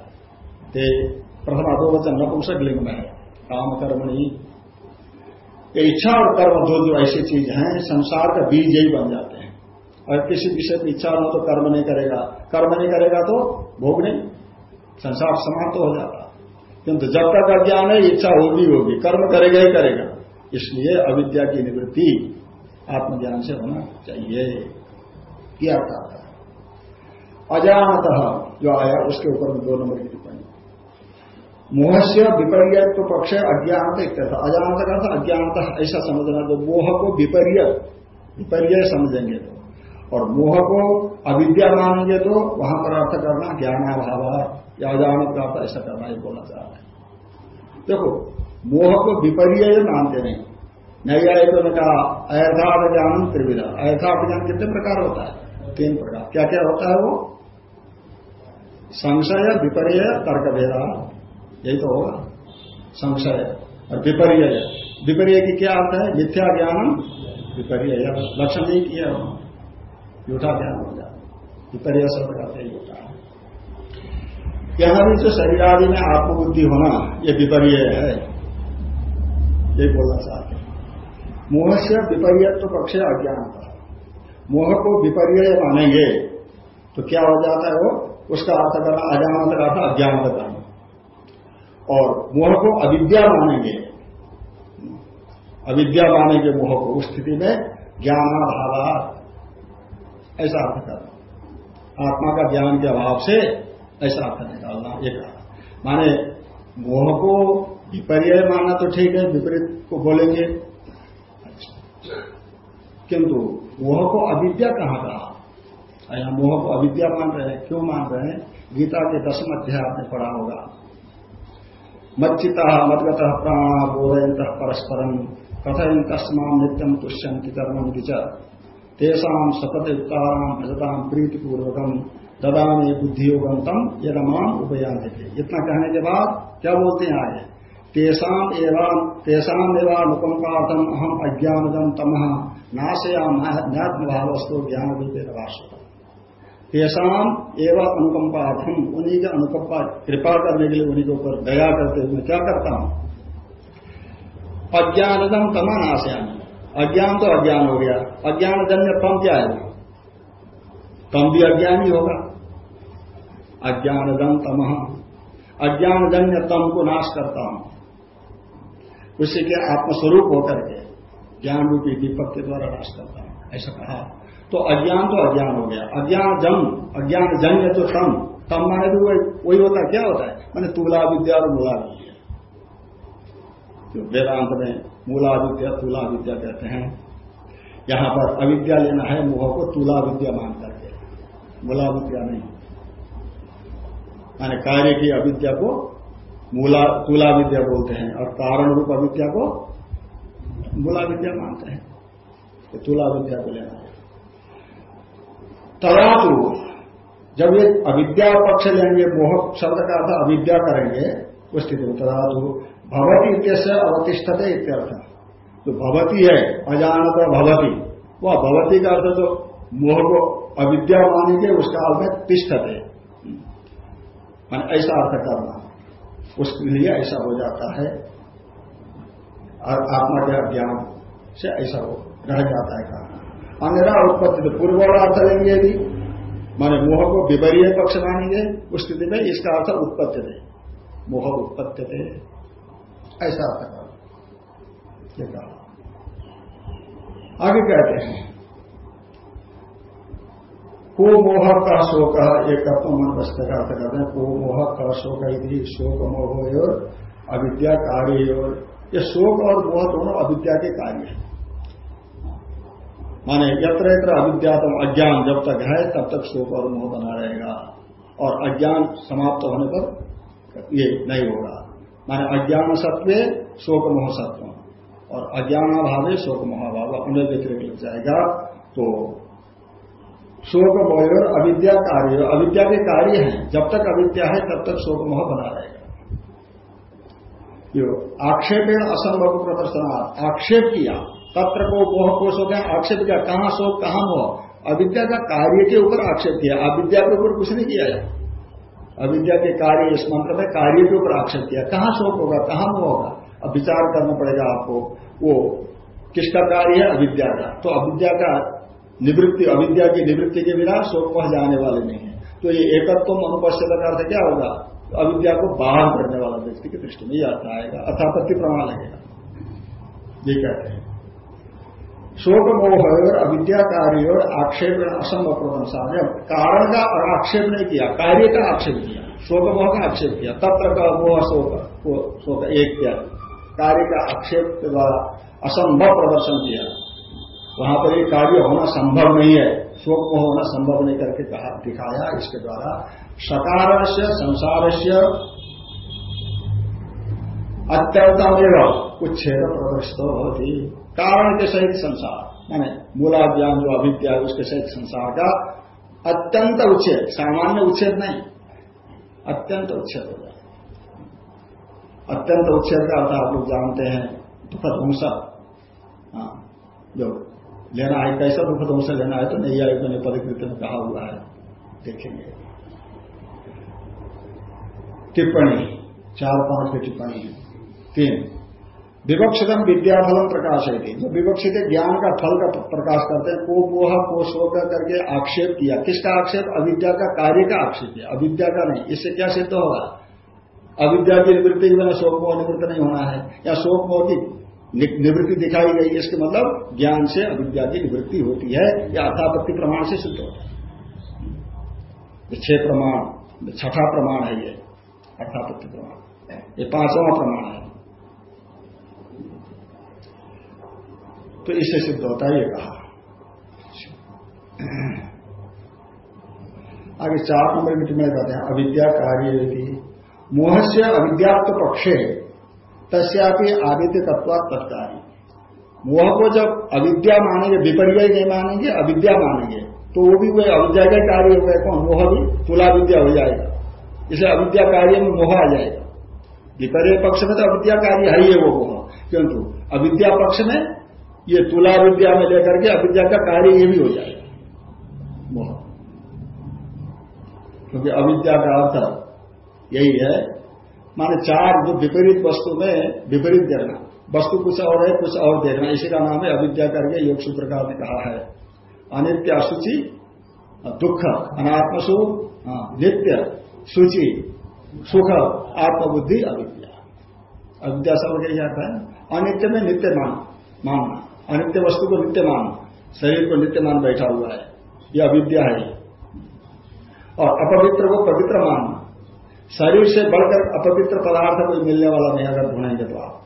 ते प्रथम दो वचन नपुंसक लिंग में है। काम कर्म नहीं। ये इच्छा और कर्म जो जो ऐसी चीज़ हैं, संसार का बीज यही बन जाते हैं। अगर किसी विषय में इच्छा हो तो कर्म नहीं करेगा। कर्म नहीं करेगा तो भोग नहीं। संसार समाप्त हो जाता। किंतु जब तक अज्ञान है, इच्छा होगी होगी, कर्म करेगा ही करेगा। इसलिए अविद्या की निवृत्ति आत्मज्ञान से होना चाहिए। किया था अजानत जो आया, उसके ऊपर दो नंबर की टिप्पणी। मोह से विपर्य तो पक्ष अज्ञानत एक था अजानत का था अज्ञानत ऐसा समझना, जो मोह को विपर्य विपर्य समझेंगे तो। और मोह को अविद्या मानेंगे तो वहाँ पर अर्थ करना या का अर्थ ऐसा करना ही बोलना चाह रहे हैं। देखो, मोह को विपर्य मानते नहीं। नहीं आए तो कहा अयथार्थ त्रिविधा। अयथार्थ कितने प्रकार होता है? तीन प्रकार। क्या क्या होता है वो? संशय, विपर्य तर्क भेदा यही तो होगा। संशय और विपर्य। विपर्य की क्या अर्थ है? मिथ्या ज्ञान, विपर्य। लक्षण नहीं किया झूठा ध्यान हो जाता विपर्य शब्द का ही है यहाँ भी जो शरीर आदि में आत्मबुद्धि होना, ये विपर्य है। ये बोलना चाहते हैं। मोह से विपर्य तो पक्ष अज्ञान था। मोह को विपर्य मानेंगे तो क्या हो जाता है वो? उसका अर्थ करना अजानत का अर्थ अज्ञान करना और मोह को अविद्या मानेंगे। अविद्या मानेंगे मोह को, उस स्थिति में ज्ञान ज्ञानाभाव ऐसा अर्थ करना आत्मा का ज्ञान के अभाव से ऐसा अर्थ निकालना कहा। माने मोह को विपर्य मानना तो ठीक है, विपरीत को बोलेंगे। किंतु मोह को अविद्या कहाँ कहा? यहाँ मोह को अविद्या मान रहे हैं, क्यों मान रहे हैं? गीता के दसम अध्याय आपने पढ़ा होगा। मच्चिता मदगत, प्राणा बोधयंत परस्परम कथयन तस्मा नित्यम तुष्यंति कर्म विचार तेषाम सतत युक्ताराम भजताम प्रीतिपूर्वकम ददा में बुद्धि योगंतम ये रमान उपयान थे इतना कहने के बाद क्या बोलते हैं आगे? तेषाम एवं तेषाम एवं अनुकंपार्थम अहम अज्ञानदम तमह नाशयाम ज्ञात्म भावस्तु ज्ञान रूपे भाषा तेषाम एवं अनुकंपार्थम उन्हीं के अनुकंपा कृपा करने के लिए उन्हीं के ऊपर दया करते हुए क्या करता हूँ? अज्ञानदम तमा नाशयाम। अज्ञान तो अज्ञान हो गया। अज्ञान जन्य तम क्या है तम भी अज्ञान ही होगा। अज्ञानदम तमह। अज्ञानजन्य तम को नाश करता हूँ। उसी के आत्मस्वरूप होकर के ज्ञान रूपी दीपक के द्वारा नाश करता हूँ। ऐसा कहा। तो अज्ञान तो अज्ञान हो गया। अज्ञान जम अज्ञान जन्य तो तम। तम माने भी वही होता है। क्या होता है? मैंने तुला विद्या और मूला विद्या। वेदांत में मूला विद्या तुला विद्या कहते हैं। यहाँ पर अविद्या लेना है, मोह को तुला विद्या मान करके मूला विद्या नहीं। माने कार्य की अविद्या को मूला तुला विद्या बोलते हैं और कारण रूप अविद्या को मूला विद्या मानते हैं। तो तुला विद्या को लेना है। तदा तो जब ये अविद्या पक्ष लेंगे, मोह शब्द का अर्थ अविद्या करेंगे उस स्थिति में तो भवती इत्यस्य अवतिष्ठते इत्यर्थ। जो भवती है, अजानत भवती, वह भवती का अर्थ जो मोह को अविद्या मानेंगे उसका अर्थ में तिष्ठते। मान ऐसा अर्थ करना। उसके लिए ऐसा हो जाता है। और आत्मा के अज्ञान से ऐसा हो, रह जाता है कहा अन्यरा उत्पत्ति तो पूर्व अर्थ लेंगे यदि माने मोह को विपरीय पक्ष मानेंगे, उस स्थिति में इसका अर्थ उत्पत्ति थे मोह उत्पत्ति थे ऐसा अर्थ कर कहा। आगे कहते हैं, को मोह का शोक, एक मन वस्तु का अर्थ करते हैं, को मोह का शोक यदि शोक मोह और अविद्या कार्य और ये शोक और मोह दोनों अविद्या के कार्य है। माने यत्र यत्र अविद्यातम अज्ञान जब तक है, तब तक शोक और मोह बना रहेगा। और अज्ञान समाप्त होने पर ये नहीं होगा। माने अज्ञान सत्व शोक मोह सत्व और अज्ञानाभावे शोक मोह अपने उन्हें व्यतिरिक्त लग जाएगा। तो शोक मोह और अविद्या कार्य, अविद्या के कार्य हैं। जब तक अविद्या है, तब तक शोक मोह बना रहेगा। यो, आक्षेपेण असंभव प्रदर्शन आक्षेप किया, तत्र को मोह कोष हो गया आक्षेप किया, कहाँ शोक, कहाँ मोह? अविद्या का कार्य के ऊपर आक्षेप किया। अविद्या के ऊपर कुछ नहीं किया है। अविद्या के कार्य इस मंत्र में कार्य के ऊपर आक्षेप किया, कहाँ शोक होगा, कहाँ मोह होगा? अब विचार करना पड़ेगा आपको, वो किसका कार्य है? अविद्या का। तो अविद्या का निवृत्ति, अविद्या की निवृत्ति के बिना शोक पह जाने वाले नहीं है। तो ये एकत्व अनुपस्थित का अर्थ क्या होगा? तो अविद्या को बाहर करने वाला व्यक्ति की दृष्टि में आता आएगा, अथापत्ति प्रमाण लगेगा। ये कहते हैं। शोक मोह और अविद्या कार्य और आक्षेप असंभव प्रशंसा ने कारण का और आक्षेप नहीं किया कार्य का आक्षेप किया शोक मोह का आक्षेप किया। तत्र का मोह शोक शोक, एक किया। कार्य का आक्षेप के द्वारा असंभव प्रदर्शन किया। वहाँ पर एक कार्य होना संभव नहीं है। शोक मोह होना संभव नहीं करके कहा, दिखाया। इसके द्वारा सकार से संसार से अत्यंतमेव उच्छेद प्रदर्शित होती कारण के सहित संसार। माने मूला ज्ञान जो अभिद्या उसके सहित संसार का अत्यंत उच्छेद सामान्य उच्छेद नहीं। अत्यंत उच्छेद हो जाए अत्यंत उच्छेद का अर्थ आप लोग जानते हैं दुखद हिंसा हाँ जो लेना है कैसा दुख दोष लेना है तो नहीं आयोग ने परिकृत में कहा हुआ है। देखेंगे। टिप्पणी चार पाँच की टिप्पणी। तीन विवक्षितम विद्याफलम प्रकाश है जो विवक्षित ज्ञान का फल का प्रकाश करते हैं, को मोह, को शोक करके आक्षेप किया। किसका आक्षेप? अविद्या का कार्य का आक्षेप किया। अविद्या का नहीं। इससे क्या सिद्ध होगा? अविद्या की निवृत्ति के बिना शोक, मोह, निवृत्त नहीं होना है। या शोक, मोह की निवृत्ति दिखाई गई, इसके मतलब ज्ञान से अविद्या की निवृत्ति होती है, या अर्थापत्ति प्रमाण से सिद्ध होता है। छह प्रमाण, छठा प्रमाण है ये, अर्थापत्ति प्रमाण। ये पांचवा प्रमाण है। तो इससे सिद्ध होता है, ये कहा। आगे चार नंबर की टिप्पणी कहते हैं, अविद्या कार्य मोह से अविद्यात्व पक्षे, तस्यापि आदित्य तत्व तत्कारी मोह को जब अविद्या मानेंगे, विपर्य नहीं मानेंगे, अविद्या मानेंगे तो वो भी वही अविद्या का कार्य हो गया कौन? मोह भी तुला विद्या हो जाएगा। इसे अविद्या कार्य में मोह आ जाएगा। विपर्य पक्ष में तो अविद्या कार्य है ही है वो मोह। किंतु अविद्या पक्ष में ये तुला विद्या में लेकर के अविद्या का कार्य ये भी हो जाएगा मोह। क्योंकि अविद्या का अर्थ यही है, माने चार जो विपरीत वस्तु में विपरीत देखना। वस्तु कुछ और है, कुछ और देखना। इसी का नाम है अविद्या करके योग सूत्रकार ने कहा है। अनित्य अशुचि, दुख, अनात्म सुख नित्य सूचि सुख, आत्मबुद्धि, अविद्या। अविद्या सब यही आता है। अनित्य में नित्य मान, मानना। अनित्य वस्तु को नित्य मान शरीर को नित्य मान बैठा हुआ है। यह अविद्या है। और अपवित्र को पवित्र मानना शरीर से बढ़कर अपवित्र पदार्थ कोई मिलने वाला नहीं अगर ढूंढेंगे तो आप।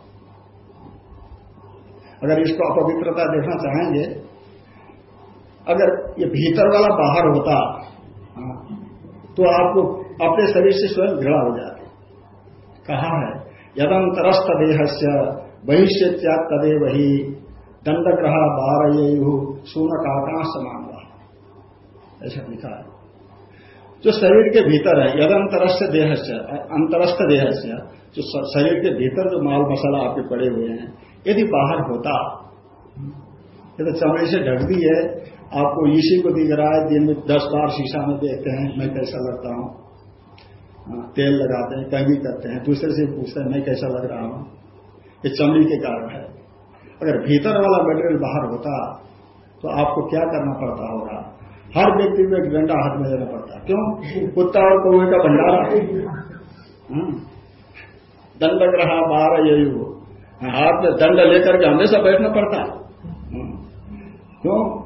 अगर इसको अपवित्रता देखना चाहेंगे अगर ये भीतर वाला बाहर होता हाँ, तो आपको अपने शरीर से स्वयं घृणा हो जाती। कहा है यदंतरस्त देह से बहिष्य तदे वही दंडग्रह बार यु सून का समान रहा ऐसा लिखा है। जो शरीर के भीतर है यदंतरस्थ देह से अंतरस्थ देह से जो शरीर के भीतर जो माल मसाला आपके पड़े हुए हैं यदि बाहर होता ये तो चमड़े से ढक दी है आपको इसी को दिख रहा है दिन में दस बार शीशा में देखते हैं मैं कैसा लगता हूँ। हाँ, तेल लगाते हैं कंगी करते हैं दूसरे से पूछते हैं मैं कैसा लग रहा हूँ। ये चमड़ी के कारण है। अगर भीतर वाला मटेरियल बाहर होता तो आपको क्या करना पड़ता होगा? हर व्यक्ति को एक डंडा हाथ में देना पड़ता। क्यों? कुत्ता और कौए का भंडारा। हम्म। दंड रहा बारह यही हो हाथ में दंड लेकर के हमेशा बैठना पड़ता। हम्म। क्यों?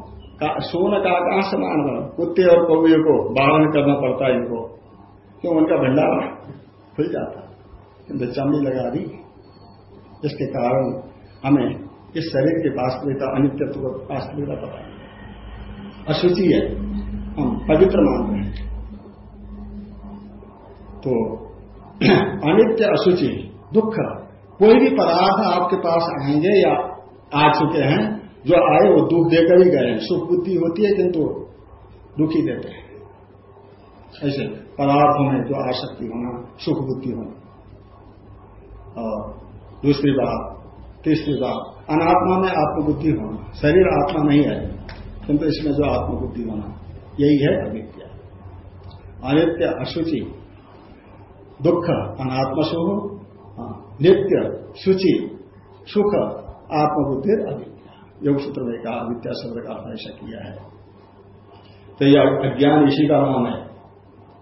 सोन का आकाश समान कुत्ते और कौए को बारण करना पड़ता है इनको। क्यों? उनका भंडारा खुल जाता। किंतु चमड़ी लगा दी। इसके कारण हमें इस शरीर की वास्तविकता, अनित्यत्व वास्तविकता पता है। अशुचि है, हम पवित्र मान रहे हैं। तो अनित्य, अशुचि, दुख, कोई भी पदार्थ आपके पास आएँगे या आ चुके हैं, जो आए वो दुख देकर ही गए सुख बुद्धि होती है, किंतु दुखी देते हैं। ऐसे पदार्थों में जो आसक्ति होना, सुख बुद्धि होना। और दूसरी बात तीसरी बात अनात्मा में आत्मबुद्धि होना। शरीर आत्मा नहीं है किंतु इसमें जो आत्मबुद्धि होना यही है अविद्या। अनित्य अशुचि दुख अनात्मसु हाँ, नित्य शुचि सुख आत्मबुद्धि अविद्या। योग सूत्र में कहा अविद्या शब्द का अर्थ ऐसा किया है। तो यह अज्ञान इसी का नाम है।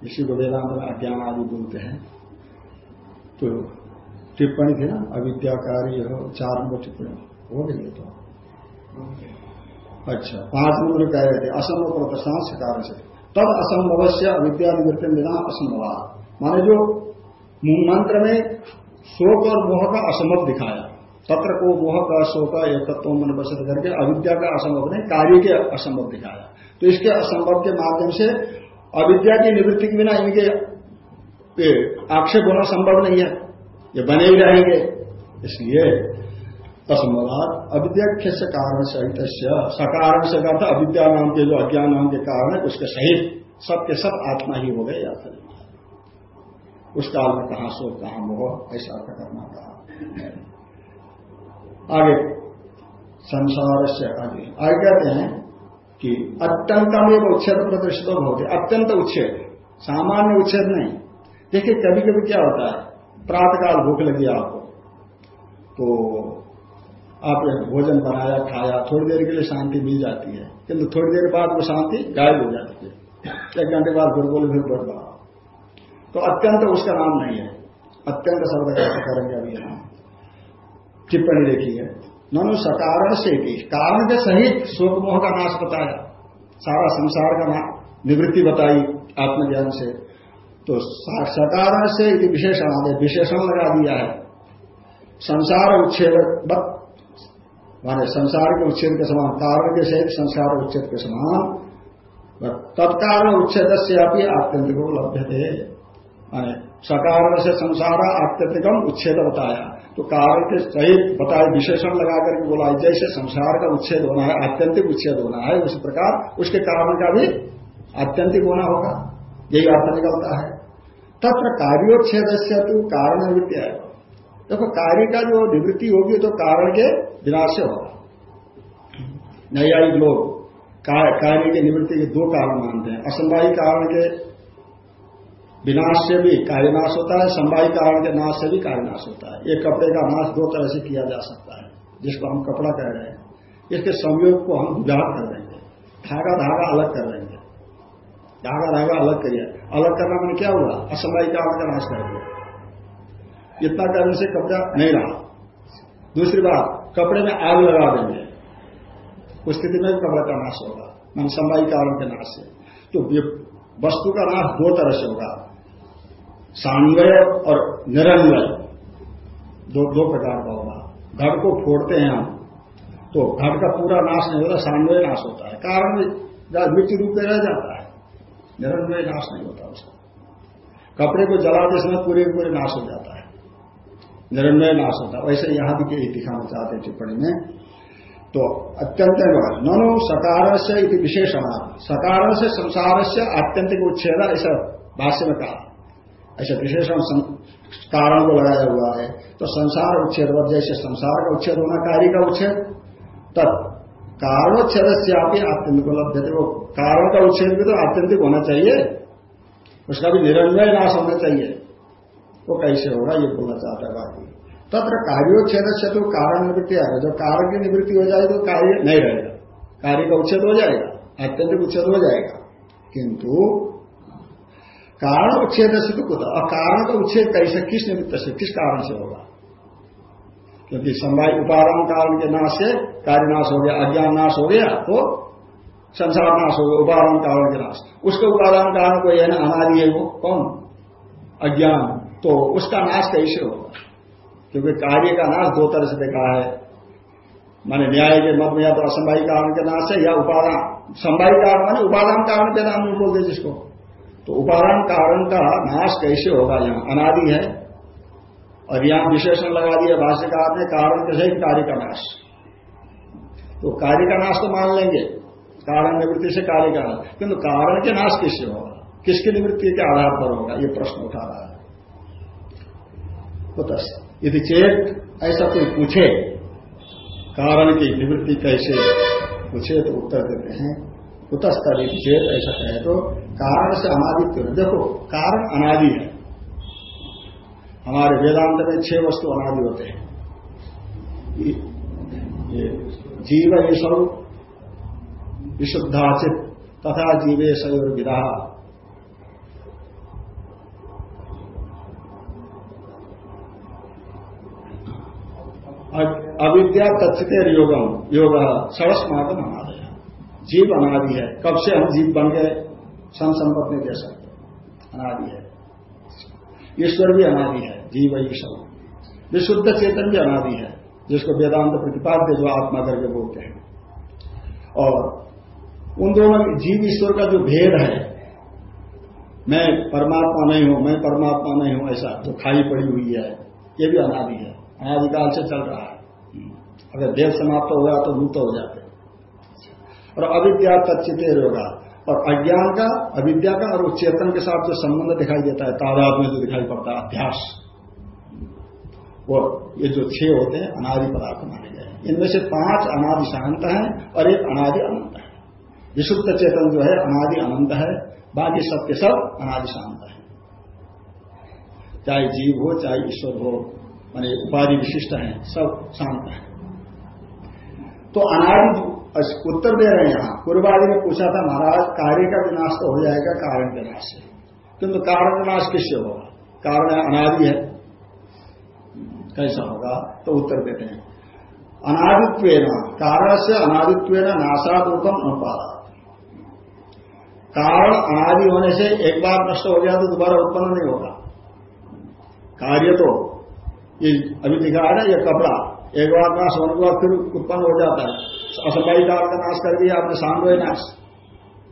इसी को वेदांत में अज्ञान आदि बोलते हैं। तो टिप्पणी थी ना, अविद्याकारी चार नंबर टिप्पणी। हो गई तो। अच्छा पाँच नंबर कह रहे थे, असंभव प्रतिष्ठान से कारण से तब असंभव से अविद्या निवृत्ति बिना असंभव। माने जो मंत्र में शोक और मोह का असंभव दिखाया, तत्र को मोह का, शोक एक तत्व मन बसत करके अविद्या का असंभव नहीं, कार्य के असंभव दिखाया। तो इसके असंभव के माध्यम से अविद्या की निवृत्ति के बिना इनके आक्षेप होना संभव नहीं है। ये बने ही रहेंगे। इसलिए असंभवात अविद्याख्य से कारण सहित सकारण से कहता अविद्या नाम के जो अज्ञान नाम के कारण है, उसके सहित सब के सब आत्मा ही हो गए, या फिर उस काल में कहा सो, कहा मोह, ऐसा अर्थ करना कहा आगे संसार से आगे। आगे कहते हैं कि अत्यंतम एक उच्छेद प्रदर्शित होते, अत्यंत उच्छेद। सामान्य उच्छेद नहीं। देखिए कभी कभी क्या होता है? प्रातकाल भूख लगी आपको। तो आपने भोजन बनाया, खाया, थोड़ी देर के लिए शांति मिल जाती है। किंतु थोड़ी देर बाद वो शांति गायब हो जाती है। एक घंटे बाद फिर बोले, फिर बढ़ रहा तो अत्यंत उसका नाम नहीं है। अत्यंत शब्द करेंगे अभी यहाँ टिप्पणी देखी है। ननु सकारण से भी कारण के सहित शोक मोह का नाश बताया। सारा संसार का निवृत्ति बताई आत्मज्ञान से। तो सकार से विशेषण विशेषण लगा दिया है। संसार उच्छेद माने संसार के उच्छेद के समान, कारण के सहित संसार उच्छेद के समान तत्कारण उच्छेद से अभी आत्यंतिक लभ्य थे माने सकारण से संसार आत्यंतिकम उच्छेद बताया। तो कारण के सहित बताए, विशेषण लगा करके बोला, जैसे संसार का उच्छेद होना है, आत्यंतिक उच्छेद होना है, उसी प्रकार उसके कारण का भी आत्यंतिक होना होगा। यही अर्थ निकलता है। तत्र कार्योच्छेद से तो कारण विद्या है। देखो, कार्य का जो निवृत्ति होगी तो कारण के विनाश से होगा। न्यायिक लोग कार्य की निवृत्ति के दो कारण मानते हैं। असंभावी कारण के विनाश से भी कार्यनाश होता है, संभावी कारण के नाश से भी कार्यनाश होता है। एक कपड़े का नाश दो तरह से किया जा सकता है, जिसको हम कपड़ा कह रहे हैं। इसके संयोग को हम उजाड़ कर देंगे धागा धागा अलग कर देंगे। धागा धागा अलग करिए। अलग करना मैंने क्या हुआ कारण का नाश कर दिया इतना करने से कपड़ा नहीं रहा। दूसरी बात, कपड़े में आग लगा देंगे। उस स्थिति में कपड़ा का नाश होगा। मन संवाई कारण के नाश से तो वस्तु का नाश दो तरह से होगा। सान्वय और निरन्वय। दो दो प्रकार का होगा। घट को फोड़ते हैं हम तो घट का पूरा नाश नहीं होता सान्वय नाश होता है। कारण मिट्टी रूप में रह जाता है। निरन्वय नाश नहीं होता उसका। कपड़े को जलाते समय पूरे पूरे नाश हो जाता है। निरन्वय नाश होता है। वैसे यहाँ भी दिखाना चाहते हैं टिप्पणी में। तो अत्यंत ननु सकार से विशेषण। सकार से संसार से आत्यंतिक उच्छेद, ऐसा भाष्य में कहा। ऐसा विशेषण कारण को लगाया हुआ है। तो संसार उच्छेद, जैसे संसार का उच्छेद होना, कार्य का उच्छेद तब कारणोच्छेद से आप ही आत्यंतिक उपलब्ध वो कारण का उच्छेद भी तो आत्यंतिक होना चाहिए। उसका भी निरंजय नाश होना चाहिए। वो कैसे होगा, ये बोलना चाहता है बाकी। तत्र कार्योच्छेद से तो कारण निवृत्ति आएगा। जब कारण की निवृत्ति हो जाएगी तो कार्य नहीं रहेगा। कार्य का उच्छेद हो जाएगा। अत्यंत उच्छेद हो जाएगा। किंतु कारण उच्छेद से तो कुछ और कारण का उच्छेद कैसे, किस निमित्त से, किस कारण से होगा? क्योंकि संवाई उपादान कारण के नाश से कार्य नाश हो गया, अज्ञान नाश हो गया तो संसार नाश हो गया, उपादान कारण के नाश उसके उपादान कारण को यह ना? अनादि है वो। कौन? अज्ञान। तो उसका नाश कैसे होगा? क्योंकि कार्य का नाश दो तरह से देखा है। माने न्याय के मत में या तो असंभावी कारण के नाश है या उपादान। संभावी कारण माने उपादान कारण के नाम बोलते जिसको। तो उपादान कारण का नाश कैसे होगा यहाँ? अनादि है। और यहाँ विशेषण लगा दिया भाष्यकार ने, कारण के कार्य का नाश। तो कार्य का नाश तो मान लेंगे। कारण निवृत्ति से कार्य का नाश। किंतु कारण के नाश किससे होगा? किसकी निवृत्ति के आधार पर होगा? ये प्रश्न उठा रहा है। तो यदि चेत ऐसा कोई पूछे, कारण की निवृत्ति कैसे पूछे तो उत्तर देते हैं। उतस्तर यदि चेत ऐसा कहे तो कारण से अनादित्य देखो, कारण अनादि है। हमारे वेदांत में छह वस्तु अनादि होते हैं। जीव स्वरूप विशुद्धाचित, तथा जीवे सयोर विदा अविद्या तत्सतेर योगम योग सड़स मातम अनादय। जीव अनादि है। कब से हम जीव बन गए? सम संपत्ति दे सकते अनादि है। ईश्वर भी अनादि है। जीव ईश्वर विशुद्ध चेतन भी अनादि है। जिसको वेदांत प्रतिपाद्य जो आत्मा करके बोलते हैं। और उन दोनों जीव ईश्वर का जो भेद है, मैं परमात्मा नहीं हूँ, मैं परमात्मा नहीं हूँ, ऐसा जो खाई पड़ी हुई है, ये भी अनादि है, अनादिकाल से चल रहा है। अगर देव समाप्त हो गया तो मुक्त हो जाते और अविद्या तत्चित होगा और अज्ञान का, अविद्या का और चेतन के साथ जो संबंध दिखाई देता है, तादाद में जो दिखाई पड़ता है अध्यास वो, ये जो छह होते हैं, अनादि पदार्थ माने गए इनमें से पाँच अनादि शांत हैं और एक अनादि अनंत है। विशुद्ध चेतन जो है, अनादि अनंत है। बाकी सब के सब अनादि शांत है। चाहे जीव हो, चाहे ईश्वर हो, मान उपाधि विशिष्ट है, सब शांत है। तो अनादि उत्तर दे रहे हैं यहाँ। पूर्वादि ने पूछा था महाराज, कार्य का विनाश तो हो जाएगा, कारण विनाश से। किंतु कारण विनाश किससे होगा? कारण अनादि है। कैसा होगा तो उत्तर देते हैं। अनादित्व कारण से अनादित्व नाशादूतम अनुपादा कारण अनादि होने से एक बार नष्ट हो गया तो दोबारा उत्पन्न नहीं होगा। कार्य तो ये अभी दिखा है ना, ये कपड़ा, एक बार नाश होने के बाद फिर उत्पन्न हो जाता है। असमयी काल का नाश कर दिया, आपने सांडवे नाश।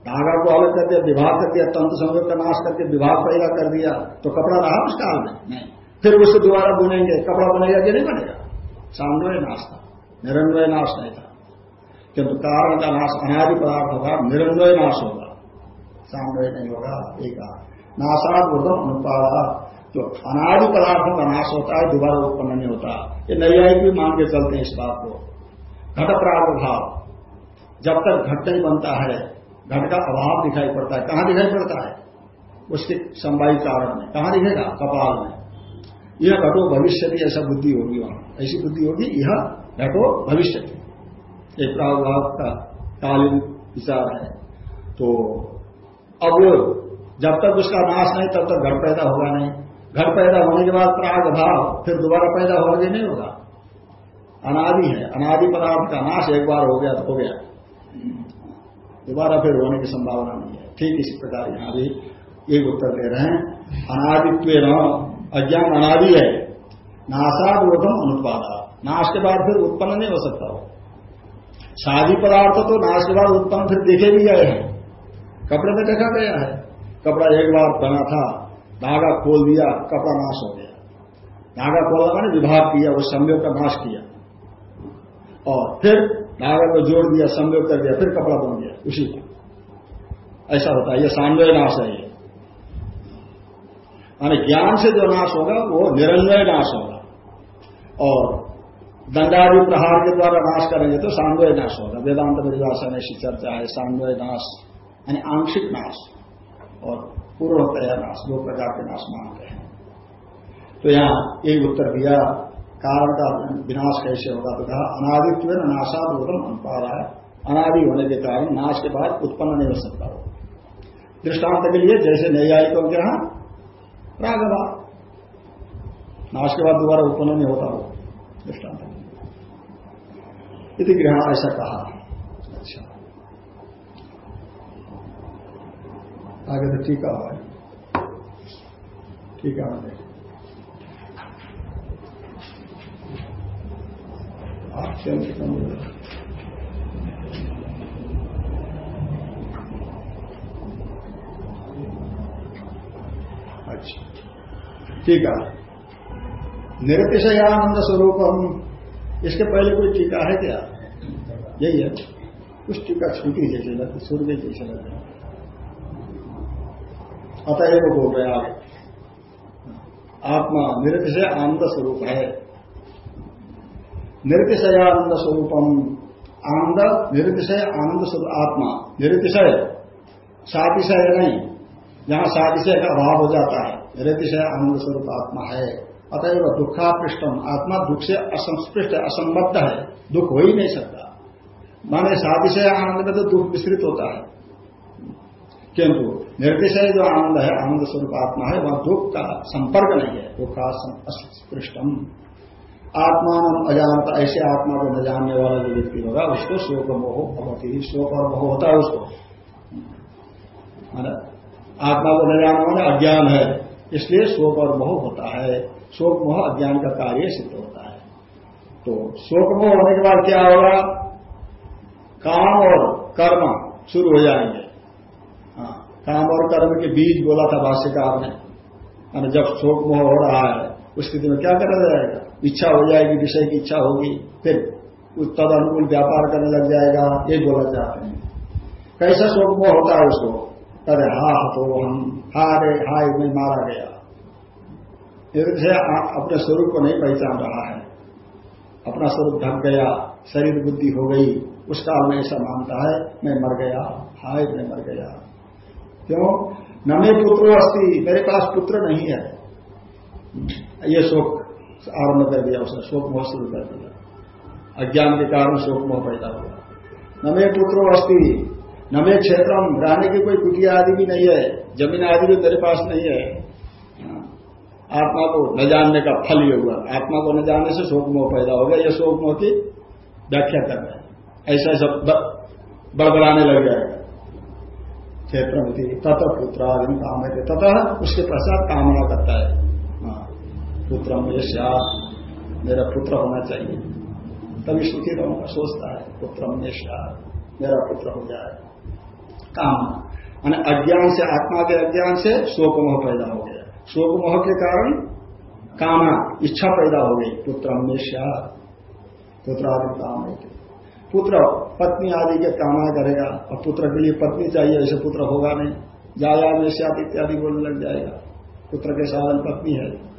धागा को अलग कर दिया, विभाग कर दिया, तंत्र संयोग का नाश करके विभाग पैदा कर दिया तो कपड़ा रहा उस काल में? नहीं। फिर उसे दोबारा बुनेंगे, कपड़ा बनेगा कि नहीं बनेगा। सांडवे नाश था निरन्वय नाश नहीं था। किंतु कारण का नाश, अनादि पदार्थ होगा निरन्वय नाश होगा। सांडवय नहीं होगा, एक नाशाद अनुपादा। जो अनादि पदार्थों का नाश होता है, दोबारा उत्पन्न नहीं होता। ये नैयायिक भी मान के चलते हैं इस बात को। घट प्रादुर्भाव जब तक घट नहीं बनता है, घट का अभाव दिखाई पड़ता है। कहाँ दिखाई पड़ता है? उसके संवाई कारण में। कहाँ दिखेगा? कपाल में। यह घटो भविष्य ऐसा बुद्धि होगी वहाँ। ऐसी बुद्धि होगी, यह घटो भविष्य एक प्रादुर्भाव का कालीन विचार है। तो अब जब तक उसका नाश नहीं, तब तक घर पैदा होगा नहीं। घर पैदा होने के बाद प्राग भाव, फिर दोबारा पैदा होगा नहीं होगा। अनादि है, अनादि पदार्थ का नाश एक बार हो गया तो हो गया। दोबारा फिर होने की संभावना नहीं है। ठीक इसी प्रकार यहाँ भी एक उत्तर दे रहे हैं। अनादित्व अज्ञान अनादि है। नाशादोधम अनुत्पादा। नाश के बाद फिर उत्पन्न नहीं हो सकता हो शादी पदार्थ तो नाश के बाद उत्पन्न फिर देखे भी गए हैं। कपड़े में देखा गया है। कपड़ा एक बार बना था, धागा खोल दिया, कपड़ा नाश हो गया। धागा खोलना मैंने, विभाग किया, वो संयोग का नाश किया। और फिर धागा को जोड़ दिया, संयोग कर दिया, फिर कपड़ा बन गया, उसी ऐसा होता है यह सान्वय नाश है माने ज्ञान से जो नाश होगा, वो निरंजय नाश होगा। और दंडादि प्रहार के द्वारा नाश करेंगे तो सान्वय नाश होगा। वेदांत परिभाषा में ऐसी चर्चा है, सान्वय नाश, यानी आंशिक नाश और पूर्वतया नाश, दो प्रकार के नाश मानते हैं। तो यहाँ एक उत्तर दिया, कारण का विनाश कैसे होगा? तो कहा, अनादित्व नाशाद उत्तम अनुपादा है अनादि होने के कारण नाश के बाद उत्पन्न नहीं हो सकता। दृष्टांत के लिए जैसे न्यायिकों के यहाँ रागवा नाश के बाद दोबारा उत्पन्न नहीं होता हो दृष्टांत। इति ग्रहण ऐसा कहा। अच्छा। आगे तो टीका है टीका है अत्यंत ठीक है। निरतिशयानंद स्वरूप हम इसके पहले कोई टीका है क्या? यही है। कुछ टीका छूटी जैसे लगती, सूर्य जैसे लगते। अतएव बोल रहे आप आत्मा निरतिशय आनंद स्वरूप है। निरतिशय आनंद स्वरूपम आनंद निरतिशय आनंद स्वरूप आत्मा निरतिशय सातिशय नहीं? जहाँ सातिशय का अभाव हो जाता है। निरतिशय आनंद स्वरूप आत्मा है। अतएव दुखापृष्टम। आत्मा दुख से असंस्पृष्ट, असंबद्ध है। दुख हो ही नहीं सकता। माने सातिशय आनंद में तो दुख विस्तृत होता है। किंतु निर्देशय जो आनंद है, आनंद स्वरूप आत्मा है, वह दुख का संपर्क नहीं है। दुख अस्पृष्टम आत्मान अजानता। ऐसे आत्मा को न जानने वाला जो व्यक्ति होगा, उसको शोक मोह भगवती शोक और मोह होता है उसको। आत्मा को न जानने वाला अज्ञान है। इसलिए शोक और मोह होता है। शोक, मोह, अज्ञान का कार्य सिद्ध होता है। तो शोक, मोह होने के बाद क्या होगा? काम और कर्म शुरू हो जाएँगे। काम और कर्म के बीज बोला था भाष्यकार ने। जब शोक, मोह हो रहा है, उस स्थिति में क्या करा जाएगा? इच्छा हो जाएगी, विषय की इच्छा होगी, फिर उस तद अनुकूल व्यापार करने लग जाएगा, ये बोला चाहते हैं। कैसा शोक, मोह होता है उसको? अरे हा तो हम हारे हाय में मारा गया। से अपने स्वरूप को नहीं पहचान रहा है। अपना स्वरूप ढक गया, शरीर बुद्धि हो गई, उस काल में ऐसा मानता है, मैं मर गया, हाय मैं मर गया। क्यों? न मे पुत्रो अस्थि मेरे पास पुत्र नहीं है। ये शोक आरंभ कर दिया उसने, शोक मोह शुरू कर दिया। अज्ञान के कारण शोक मोह पैदा हुआ। न मे पुत्रो अस्थि न क्षेत्र रहने की कोई कुटिया आदि भी नहीं है ज़मीन आदि भी तेरे पास नहीं है। आत्मा को न जानने का फल ये हुआ। आत्मा को न जानने से शोक मोह पैदा हो गया। यह शोक मोह की व्याख्या कर रहे हैं। ऐसा सब बड़बड़ाने लग जाएगा क्षेत्र तथा पुत्र आदि काम है तथा उसके पश्चात कामना करता है। हाँ, पुत्र में मेरा पुत्र होना चाहिए। तभी सुखी रहूँगा सोचता है पुत्र में मेरा पुत्र हो जाए। काम। मान अज्ञान से आत्मा के अज्ञान से शोक मोह पैदा हो गया। शोक मोह के कारण कामना, इच्छा पैदा हो गई। पुत्र हमेशा पुत्र आदि काम है। पुत्र, पत्नी आदि के कामना करेगा और पुत्र के लिए पत्नी चाहिए, ऐसे पुत्र होगा नहीं। जाया से इत्यादि बोलने लग जाएगा। पुत्र के साधन पत्नी है।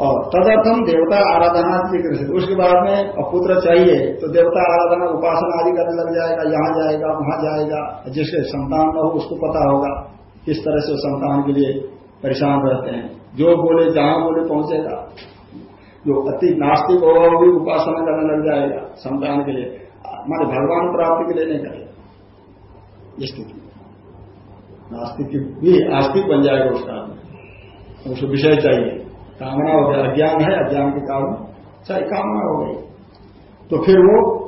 और तदर्थम देवता आराधना उसके बाद में पुत्र चाहिए तो देवता आराधना, उपासना आदि करने लग जाएगा, यहाँ जाएगा, वहाँ जाएगा जिसके संतान न हो, उसको पता होगा। किस तरह से संतान के लिए परेशान रहते हैं। जो बोले, जहाँ बोले, पहुंचेगा। जो अति नास्तिक होगा, वो भी उपासना करने लग जाएगा संतान के लिए। माने भगवान प्राप्ति के लिए नहीं करेगा स्थिति नास्तिक भी आस्तिक बन जाएगा उसका उसको विषय चाहिए। कामना हो गया, अज्ञान है, अज्ञान के कारण चाहे कामना हो गई। तो फिर वो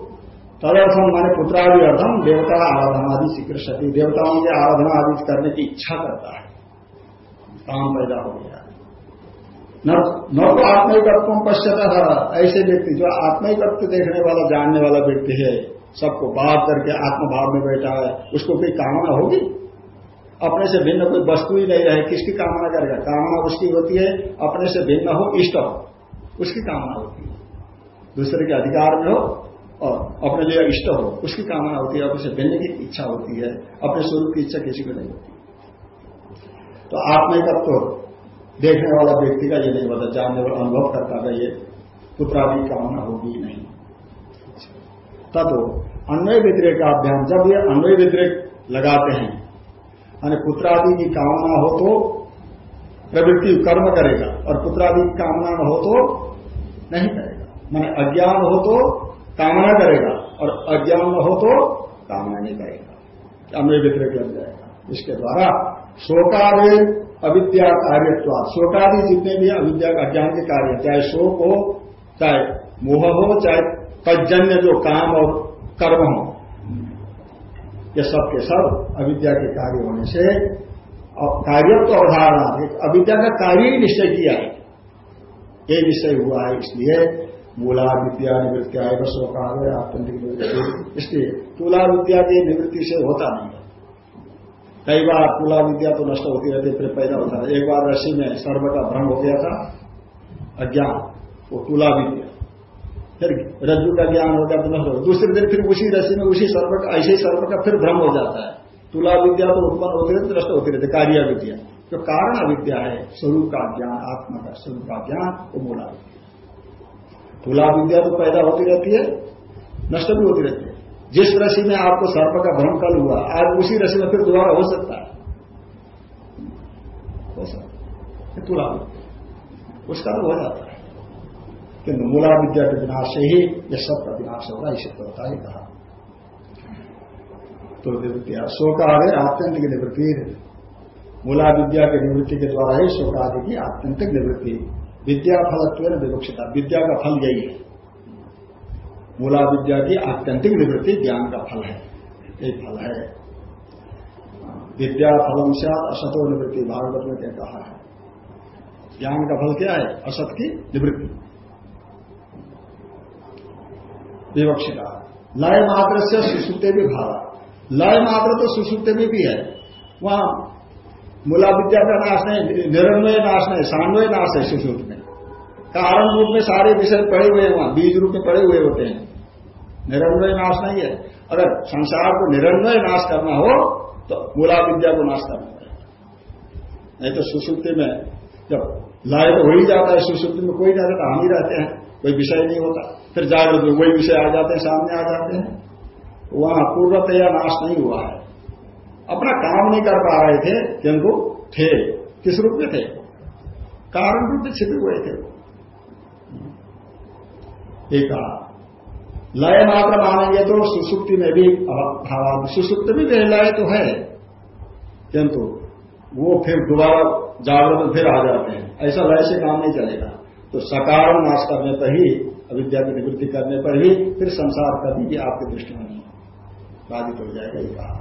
तदर्थम माने पुत्रादि अर्थम देवता आराधना आदि सती देवताओं की आराधना आदि करने की इच्छा करता है। काम पैदा हो गया। न तो आत्मिकत्व पश्चात ऐसे व्यक्ति, जो आत्मिकत्व देखने वाला, जानने वाला व्यक्ति है, सबको बात करके आत्मभाव में बैठा है, उसको कोई कामना होगी? अपने से भिन्न कोई वस्तु ही नहीं रहे, किसकी कामना करेगा? कामना उसकी होती है, अपने से भिन्न हो, इष्ट हो, उसकी कामना होती है। दूसरे के अधिकार में हो और अपने लिए इष्ट हो, उसकी कामना होती है, अपने से भिन्न की इच्छा होती है, अपने स्वरूप की इच्छा किसी को नहीं होती। तो आत्मिकत्व तो देखने वाला व्यक्ति का ये नहीं होता जानने वाला, अनुभव करता है ये, पुत्रा पुत्रादि कामना होगी नहीं। तब अन्वय व्यतिरेक का अभ्यास जब ये अन्वय व्यतिरेक लगाते हैं माने पुत्रादि की कामना हो तो प्रवृत्ति कर्म करेगा, और पुत्रादि की कामना न हो तो नहीं करेगा। माने अज्ञान हो तो कामना करेगा, और अज्ञान न हो तो कामना नहीं करेगा। अन्य व्यतिरिक लग जाएगा इसके द्वारा शोकादि अविद्या कार्यत्वा शोकादि जितने भी अविद्या अज्ञान के कार्य चाहे शोक हो, चाहे मोह हो, चाहे तजन्य जो काम और कर्म हो ये सब के सब अविद्या के कार्य होने से कार्य तो अवधारणा अविद्या का कार्य ही निश्चय किया है। ये निश्चय हुआ है इसलिए मूला विद्या निवृत्ति आय बस आत्यंतिक निवृत्ति। इसलिए तुला विद्या की निवृत्ति से होता नहीं है। कई बार तुला विद्या तो नष्ट होती रहती फिर पैदा होता है। एक बार रसी में सर्व का भ्रम हो गया था, अज्ञान, वो तुला विद्या फिर रज्जु का ज्ञान हो गया तो हो। दूसरे दिन फिर उसी रसी में, उसी सर्व का, ऐसे ही सर्व का फिर भ्रम हो जाता है। तुला विद्या तो उत्पन्न होती रहती नष्ट होती रहती कार्य विद्या। जो कारण अविद्या है, स्वरूप का ज्ञान, आत्मा का स्वरूप का ज्ञान, वो मूला विद्या तुला विद्या तो पैदा होती रहती है, नष्ट भी होती रहती है। जिस रसी में आपको सर्प का भ्रम कल हुआ, आज उसी रसी में फिर दोबारा हो सकता है। हो सकता तुला उसका तो हो जाता है। किंतु मूला विद्या के विनाश से ही यह सब का विनाश होगा, इसे तो होता ही कहा। तो निवृत्तिया शोक आदि आत्यंतिक निवृत्ति। मूला विद्या के निवृत्ति के द्वारा ही शोक आदि की आत्यंतिक निवृत्ति। विद्या फलत्व विवक्षता। विद्या का फल यही है। मूला विद्या की आत्यंतिक निवृत्ति ज्ञान का फल है। यही फल है। विद्या फलम से असतो निवृत्ति। भागवत में कहा है? ज्ञान का फल क्या है? असत की निवृत्ति। विवक्षिता। लय मात्र से सुसुप्ते भी भावा। लय मात्र तो सुसुप्ते में भी है। वहाँ मूला विद्या का नाश नहीं, निरन्वय नाश नहीं, सान्वय नाश है सुसुप्त में। कारण रूप में सारे विषय पड़े हुए हैं वहाँ, बीज रूप में पड़े हुए होते हैं। निरन्वय नाश नहीं है। अगर संसार को निरन्वय नाश करना हो तो मूला विद्या को नाश करना पड़ेगा। नहीं तो सुसुप्ति में जब लय तो हो ही जाता है सुसुप्ति में कोई नहीं रहता, हम ही रहते हैं, कोई विषय नहीं होता। फिर जागृत में वही विषय आ जाते हैं, सामने आ जाते हैं। वहाँ पूर्वतया नाश नहीं हुआ है। अपना काम नहीं कर पा रहे थे, किंतु थे। किस रूप में थे? कारण रूप में छिपे हुए थे। एक लय मात्र मानेंगे तो सुसुप्ति में भी, भाव, सुसुप्ति में भी लय तो है। किंतु वो फिर दोबारा जागृत में फिर आ जाते हैं। ऐसा लय से काम नहीं चलेगा। तो सकार नाश करने पर ही अविद्या की निवृत्ति करने पर ही फिर संसार कभी भी आपके दृष्टि में नहीं बाधित हो जाएगा ये कहा।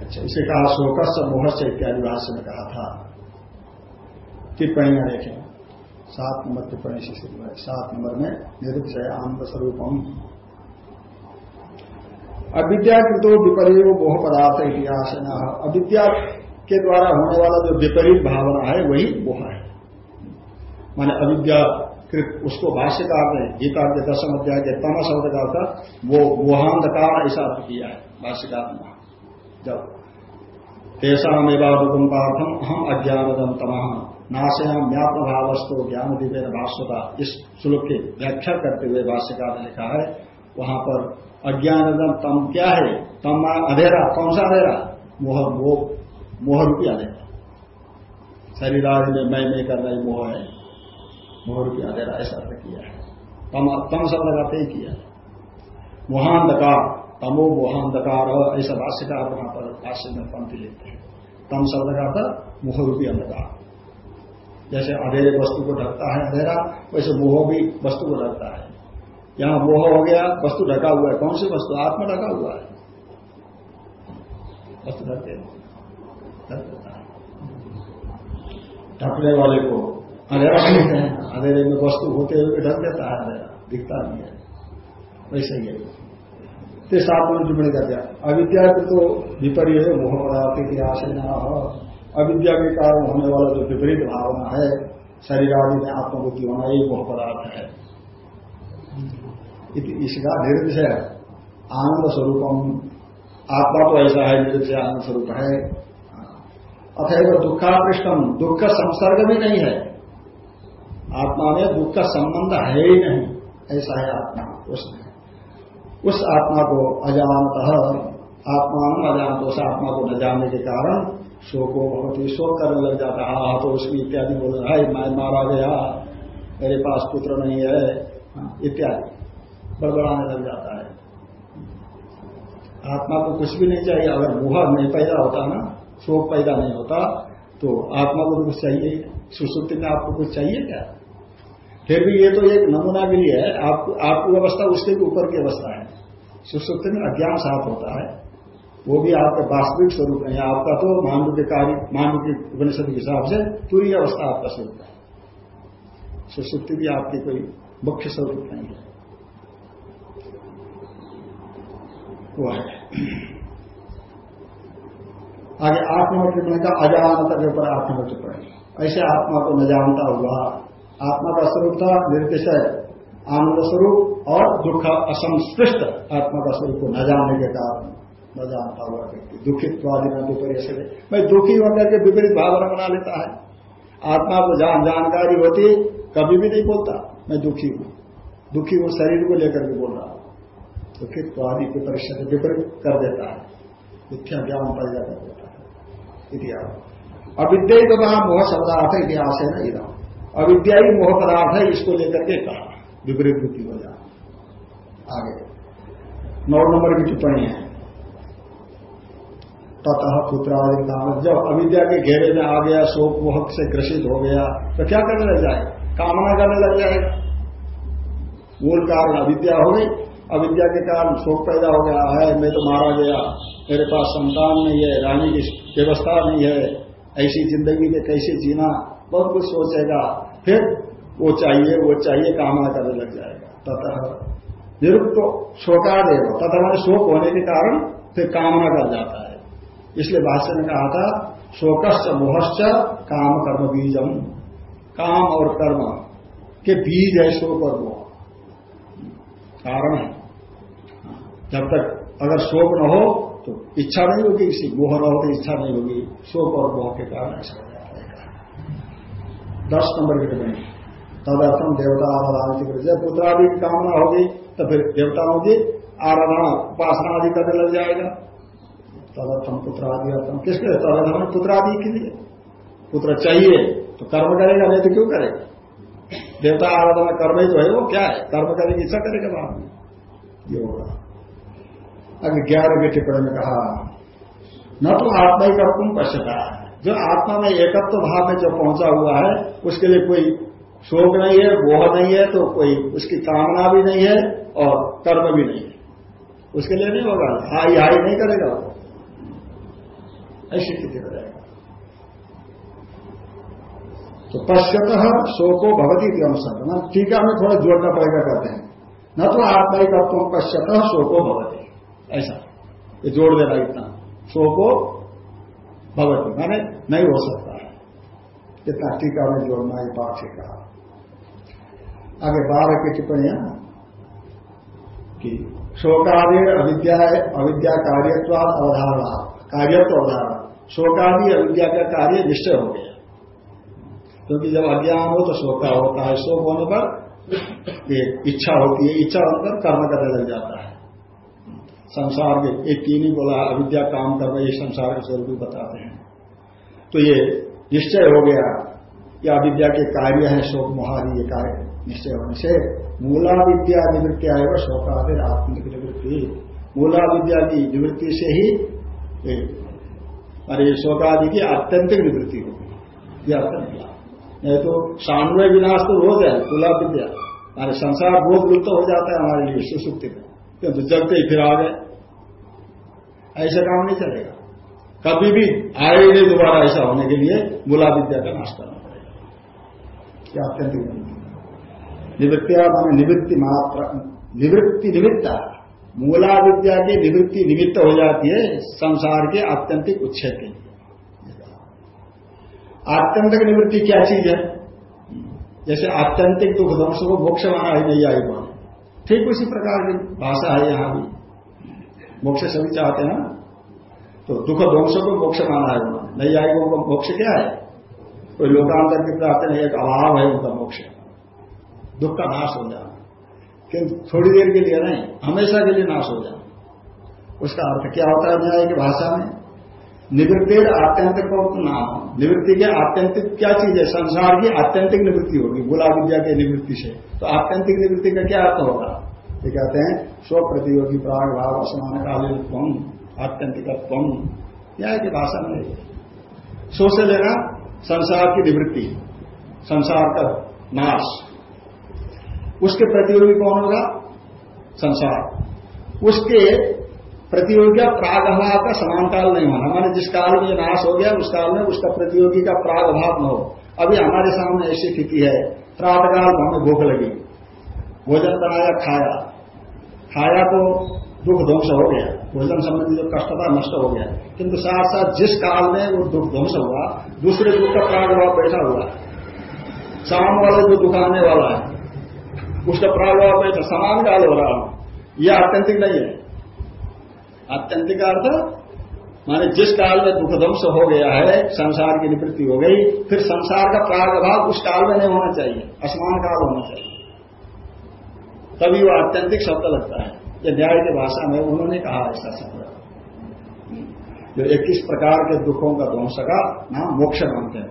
अच्छा इसे कहा शोकस मोह से इत्यादि भाष्य में कहा था। टिप्पणियाँ देखें। सात नंबर टिप्पणी से शुरू है। सात नंबर में निरुक्षय आनंद स्वरूपम अविद्या कृतो विपरीत मोह पदार्थ इतिहास अविद्या के द्वारा होने वाला जो विपरीत भावना है, वही मोह है। माने अविद्या उसको भाष्यकार ने, गीता के दशम अध्याय के तम शब्द का अर्थ वो मोहांधकार ऐसा अर्थ किया है, भाष्यकार ने। जब तेषामेवादुकम पार्थम अहम अज्ञानदम तमह नाशयाम व्याप्त भावस्तु ज्ञान दिव्य भाष्यता। इस श्लोक की व्याख्या करते हुए भाष्यकार ने लिखा है, वहाँ पर अज्ञानदम तम क्या है? तम अधेरा? कौन सा अधेरा? मोह मोह मोह रूपी अधेरा। शरीर में मैं मैं करना ही मोह है। मोह रूपी अधेरा ऐसा अर्थ किया है। तम तम शब्द लगाते ही किया है। मोहांधकार, तमो मोहांधकार, ऐसा भाष्यकार वहाँ पर भाष्य में पंक्ति लेते हैं। तम शब्द का अर्थ मुख रूपी अंधकार। जैसे अधेरे वस्तु को ढकता है अंधेरा, वैसे मोह भी वस्तु को ढकता है। यहाँ मोह हो गया, वस्तु ढका हुआ है। कौन सी वस्तु? आत्मा ढका हुआ है। वस्तु ढकते ढकने वाले को अंधेरा कहते हैं। अंधेरे में वस्तु होते हुए ढक देता है। अंधेरा दिखता नहीं है। वैसे ही है। तो साथ में जुड़ने का क्या अविद्या के तो विपरीत है, मोह पदार्थ इतिहास हो। अविद्या के कारण होने वाला जो विपरीत भावना है, शरीर आदि में आत्मबुद्धि होना यही मोह पदार्थ है। इसका निर्देश आनंद स्वरूपम। आत्मा तो ऐसा है निर्देश आनंद स्वरूप है। अतएव दुखाकृष्टम दुख का संसर्ग भी नहीं है। आत्मा में दुख का संबंध है ही नहीं। ऐसा है आत्मा उसमें। उस आत्मा को अजानत आत्मा अजानत उस आत्मा को न जानने के कारण शोको बहुत ही शोक करने लग जाता है। हाँ तो उसकी इत्यादि बोल रहा है मैं मारा गया मेरे पास पुत्र नहीं है। हाँ, इत्यादि। बड़बड़ाने लग जाता है। आत्मा को कुछ भी नहीं चाहिए। अगर मुहा नहीं पैदा होता ना शोक पैदा नहीं होता तो आत्मा को कुछ चाहिए। सुश्रुति में आपको कुछ चाहिए क्या? फिर भी ये तो एक नमूना के लिए है आप, आपकी अवस्था उसके भी ऊपर की अवस्था है। सुश्रुति में अज्ञान साफ़ होता है। वो भी आपका वास्तविक स्वरूप है आपका तो मानव के कार्य मानव के उपनिषद के हिसाब से पूरी अवस्था आपका स्वरूप है। सुश्रुति भी आपकी कोई मुख्य स्वरूप नहीं है। वो है। आगे आत्मटिप्पणी का अजानता के ऊपर आत्मटिप्पणी ऐसे आत्मा को न जानता हुआ आत्मा का स्वरूप था निर्देशय आनंद स्वरूप और दुख असंस्पृष्ट आत्मा का स्वरूप को न जानने के कारण, न जानता हुआ व्यक्ति। दुखित वादी न विपरीत मैं दुखी होकर के विपरीत भावना बना लेता है। आत्मा को जान, जानकारी होती, कभी भी नहीं बोलता, मैं दुखी हूँ। दुखी हूँ शरीर को लेकर के बोल रहा हूँ। दुखित वादी के परिश्रम विपरीत कर देता है। मिथ्या ज्ञान पैदा कर देता है। इतिहास। अविद्य तो मोह शब्दार्थ इतिहास है ना इधर अविद्या ही मोह पदार्थ है, इसको लेकर के कहा। विपरीत बुद्धि हो जाए आगे। नौ नंबर की टिप्पणी है। ततः पुत्रादि काम जब अविद्या के घेरे में आ गया, शोक मोह से ग्रसित हो गया तो क्या करने लग जाए? कामना करने लग जाएगा मूल कारण अविद्या हो गई। अविद्या के कारण शोक पैदा हो गया है, मैं तो मारा गया। मेरे पास संतान नहीं है, रानी की व्यवस्था नहीं है। ऐसी ज़िंदगी में कैसे जीना? बहुत कुछ सोचेगा। फिर वो चाहिए वो चाहिए कामना करने लग जाएगा। तथा निरुक्त शोका देव। तथा मैंने शोक होने के कारण फिर कामना कर जाता है। इसलिए भाष्य ने कहा था, शोकश्च, मोहश्च, काम कर्म बीजम। काम और कर्म के बीज है शोक और मोह। कारण है। जब तक अगर शोक न हो तो इच्छा नहीं होगी किसी। मोह न हो तो इच्छा नहीं होगी। शोक और मोह के कारण ऐसा दस नंबर की टिप्पणी तदर्थम देवता आराधना की जब पुत्रादि की कामना होगी तो फिर देवताओं की आराधना, उपासना आदि करने लग जाएगा। तदर्थम पुत्रादि अर्थम किसके लिए? तदर्थम पुत्रादि के लिए। पुत्र चाहिए तो कर्म करेगा, नहीं तो क्यों करेगा देवता आराधना कर्म ही तो है, वो क्या है? कर्म करने इच्छा करेगा बाद में। ये होगा। अभी ग्यारह के टिप्पणी में कहा, न तो आत्मा ही कर्म पश्चता है जो आत्मा में एकत्व भाव में जो पहुँचा हुआ है, उसके लिए कोई शोक नहीं है, मोह नहीं है तो कोई उसकी कामना भी नहीं है और कर्म भी नहीं है। उसके लिए नहीं होगा। हाई हाई नहीं करेगा वो। ऐसी स्थिति हो जाएगा। तो पश्यत शोको भगवती अनुसार ना, टीका में थोड़ा जोड़ना पड़ेगा कहते हैं। न तो आत्मा ही तत्व पश्यत शोको भगवती ऐसा। ये जोड़ देना इतना। शोको भगवती माने नहीं हो सकता है। इतना टीका में जोड़ना ये पाठ से कहा। आगे बारह की टिप्पणियाँ कि शोकादि अविद्या अविद्या कार्यत्व अवधारणा। कार्यत्व अवधारणा। शोकादि अविद्या का कार्य निश्चय हो गया। क्योंकि जब अज्ञान हो तो शोका होता है। शोक होने पर इच्छा होती है। इच्छा होने पर कर्म करने लग जाता है। संसार के एक तीन ही बोला, अविद्या काम कर रहे संसार के स्वरूप बताते हैं। तो ये निश्चय हो गया कि अविद्या के कार्य है, शोक मोहारी ये कार्य निश्चय होने से मूला विद्या निवृत्ति आएगा शोकादि आत्मिक निवृत्ति। मूला विद्या की निवृत्ति से ही अरे शोकादि की आत्यंतिक निवृत्ति होगी यह अत्यंत नहीं तो सान्वय विनाश तो रोज है मूला विद्या हमारे संसार रोज लुप्त हो जाता है, हमारे लिए सुसुप्ति में किंतु जगते ही फिर आ गए। ऐसा काम नहीं चलेगा। कभी भी आए ही नहीं दोबारा ऐसा होने के लिए मूला विद्या का नाश करना पड़ेगा क्या अत्यंत निवृत्तिया मान निवृत्ति मात्र, निवृत्ति निमित्ता मूला विद्या की निवृत्ति निमित्त हो जाती है संसार के आत्यंतिक उच्छेद के लिए। आत्यंतिक निवृत्ति क्या चीज़ है? जैसे आत्यंतिक दुख ध्वंस को मोक्ष माना ही नहीं आई ठीक उसी प्रकार की भाषा है यहाँ भी। मोक्ष सभी चाहते हैं तो दुख ध्वंस को मोक्ष माना है उन्होंने। नहीं आएगा उनका मोक्ष क्या है? कोई लोकांतर के प्राप्त नहीं एक अभाव है उनका मोक्ष। दुख का नाश हो जाना। किंतु थोड़ी देर के लिए नहीं, हमेशा के लिए नाश हो जाए उसका अर्थ क्या होता है न्याय की भाषा में? निवृत्ति आत्यंतिक नाम। निवृत्ति के आत्यंतिक क्या चीज़ है? संसार की आत्यंतिक निवृत्ति होगी, बुला विद्या की निवृत्ति से। तो आत्यंतिक निवृत्ति का क्या अर्थ होगा? ये कहते हैं स्व प्रतियोगी प्राग भाव असमान कालित्व, आत्यंतिकत्व। न्याय की भाषा में सो से लेना संसार की निवृत्ति, संसार का नाश। उसके प्रतियोगी कौन होगा? संसार। उसके प्रतियोगी प्रागभाव का समान काल नहीं होना। हमारे जिस काल में नाश हो गया, उस काल में उसका प्रतियोगी का प्रागभाव न हो। अभी हमारे सामने ऐसी स्थिति है प्रात प्रातकाल हमें भूख लगी। भोजन बनाया, खाया। खाया तो दुख ध्वंस हो गया। भोजन संबंधी जो कष्ट था नष्ट हो गया। किंतु साथ साथ जिस काल में वो दुख ध्वंस हुआ, दूसरे दुख का प्रागभाव बैठा हुआ। शाम वाला जो दुख वाला है, उसका प्रागभाव में समान काल हो रहा हो। यह आत्यंतिक नहीं है। आत्यंतिक अर्थ माने जिस काल में दुख ध्वंस हो गया है, संसार की निवृत्ति हो गई, फिर संसार का प्रागभाव उस काल में नहीं होना चाहिए, असमान काल होना चाहिए। तभी वो आत्यंतिक शब्द लगता है। ये न्याय की भाषा में उन्होंने कहा ऐसा शब्द। जो इक्कीस प्रकार के दुखों का ध्वंस का नाम मोक्ष मानते हैं।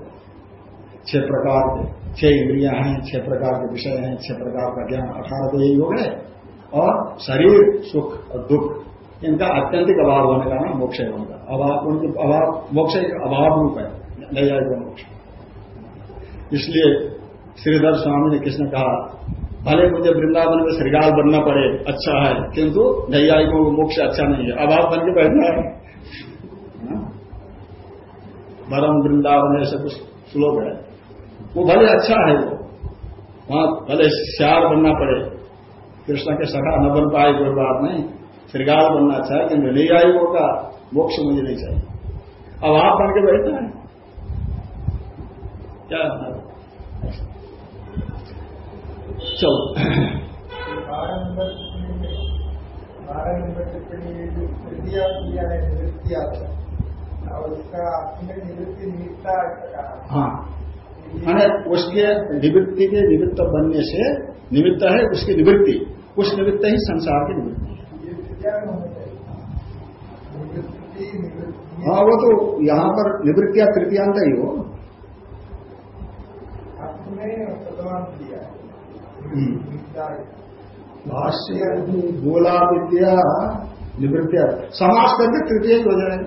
छह प्रकार के, छह इंद्रिया हैं, छह प्रकार के विषय हैं, छह प्रकार का ज्ञान अठारह तो यही हो गए। और शरीर सुख और दुख इनका अत्यंतिक अभाव होने का नाम मोक्ष होगा अभाव उनके अभाव, मोक्ष एक अभाव रूप है आएगा मोक्ष। इसलिए श्रीधर स्वामी ने किसने कहा, भले मुझे वृंदावन में श्रीगाल बनना पड़े अच्छा है, किंतु नैयायिकों को मोक्ष अच्छा नहीं है। अभाव बन के बैठना है। बरम हाँ? वृंदावन ऐसे कुछ श्लोक है। वो भले अच्छा है वो, वहाँ भले श्यार बनना पड़े, कृष्ण के सखा न बन पाए कोई बात नहीं। श्रृगाल बनना अच्छा है नहीं आई वो का मोक्ष मुझे नहीं चाहिए। अब आप बन के बैठना है क्या चलो। है उसका निवृत्ति निमित्ता हाँ मैंने उसके निवृत्ति के निमित्त बनने से निमित्त है उसकी निवृत्ति उस निमित्त ही संसार की निवृत्ति है वो तो यहाँ पर निवृत्तिया तृतीयांत ही हो। भाष्य गोला विद्या निवृत्तिया समाज करके तृतीय हो जाए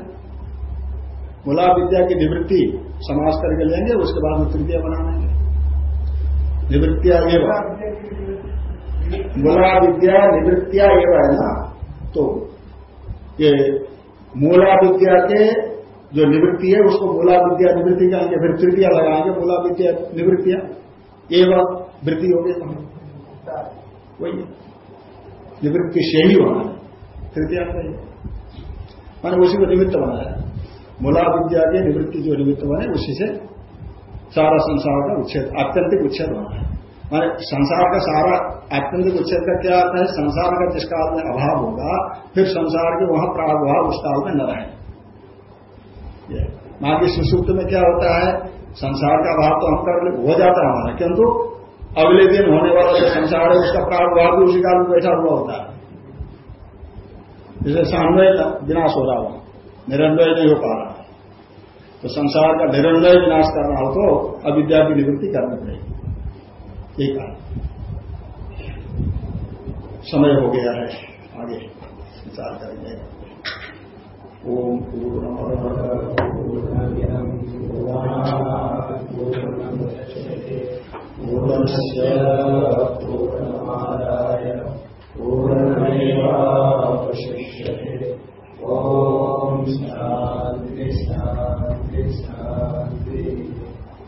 गोला विद्या की निवृत्ति समाज करके लेंगे उसके बाद में तृतीय बना लेंगे निवृत्तिया एवं। मूला विद्या निवृत्तिया एवं है ना। तो ये मूला विद्या के जो निवृत्ति है, उसको मूला विद्या निवृत्ति कहेंगे, फिर तृतीया लगाएँगे मूला विद्या निवृत्तिया एवं वृत्ति हो गई वही निवृत्ति से ही होना है। तृतीया मैंने उसी को निमित्त बनाया मूला विद्या के निवृत्ति जो निमित्त बने, उसी से सारा संसार का उच्छेद, आत्यंतिक उच्छेद होना है। माने संसार का सारा आत्यंतिक उच्छेद का क्या अर्थ है? संसार का जिस काल में अभाव होगा, फिर संसार के वहाँ प्रागभाव उस काल में न रहे बाकी सुसुप्त में क्या होता है? संसार का अभाव तो हम कर हो जाता है हमारा, किंतु अगले दिन होने वाला जो संसार है, उसका प्राण भाव भी उसी काल में बैठा हुआ होता है। जैसे सामने विनाश हो रहा हो निरन्वय नहीं हो पा रहा तो संसार का निरन्वय विनाश करना हो तो अविद्या की निवृत्ति करनी पड़ेगी। ठीक है समय हो गया है आगे विचार करेंगे ओम पूर्णस्य पूर्णमादाय पूर्णमेवावशिष्यते ॐ शान्ति शान्ति शान्ति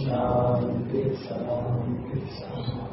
शान्ति शांति शान्ति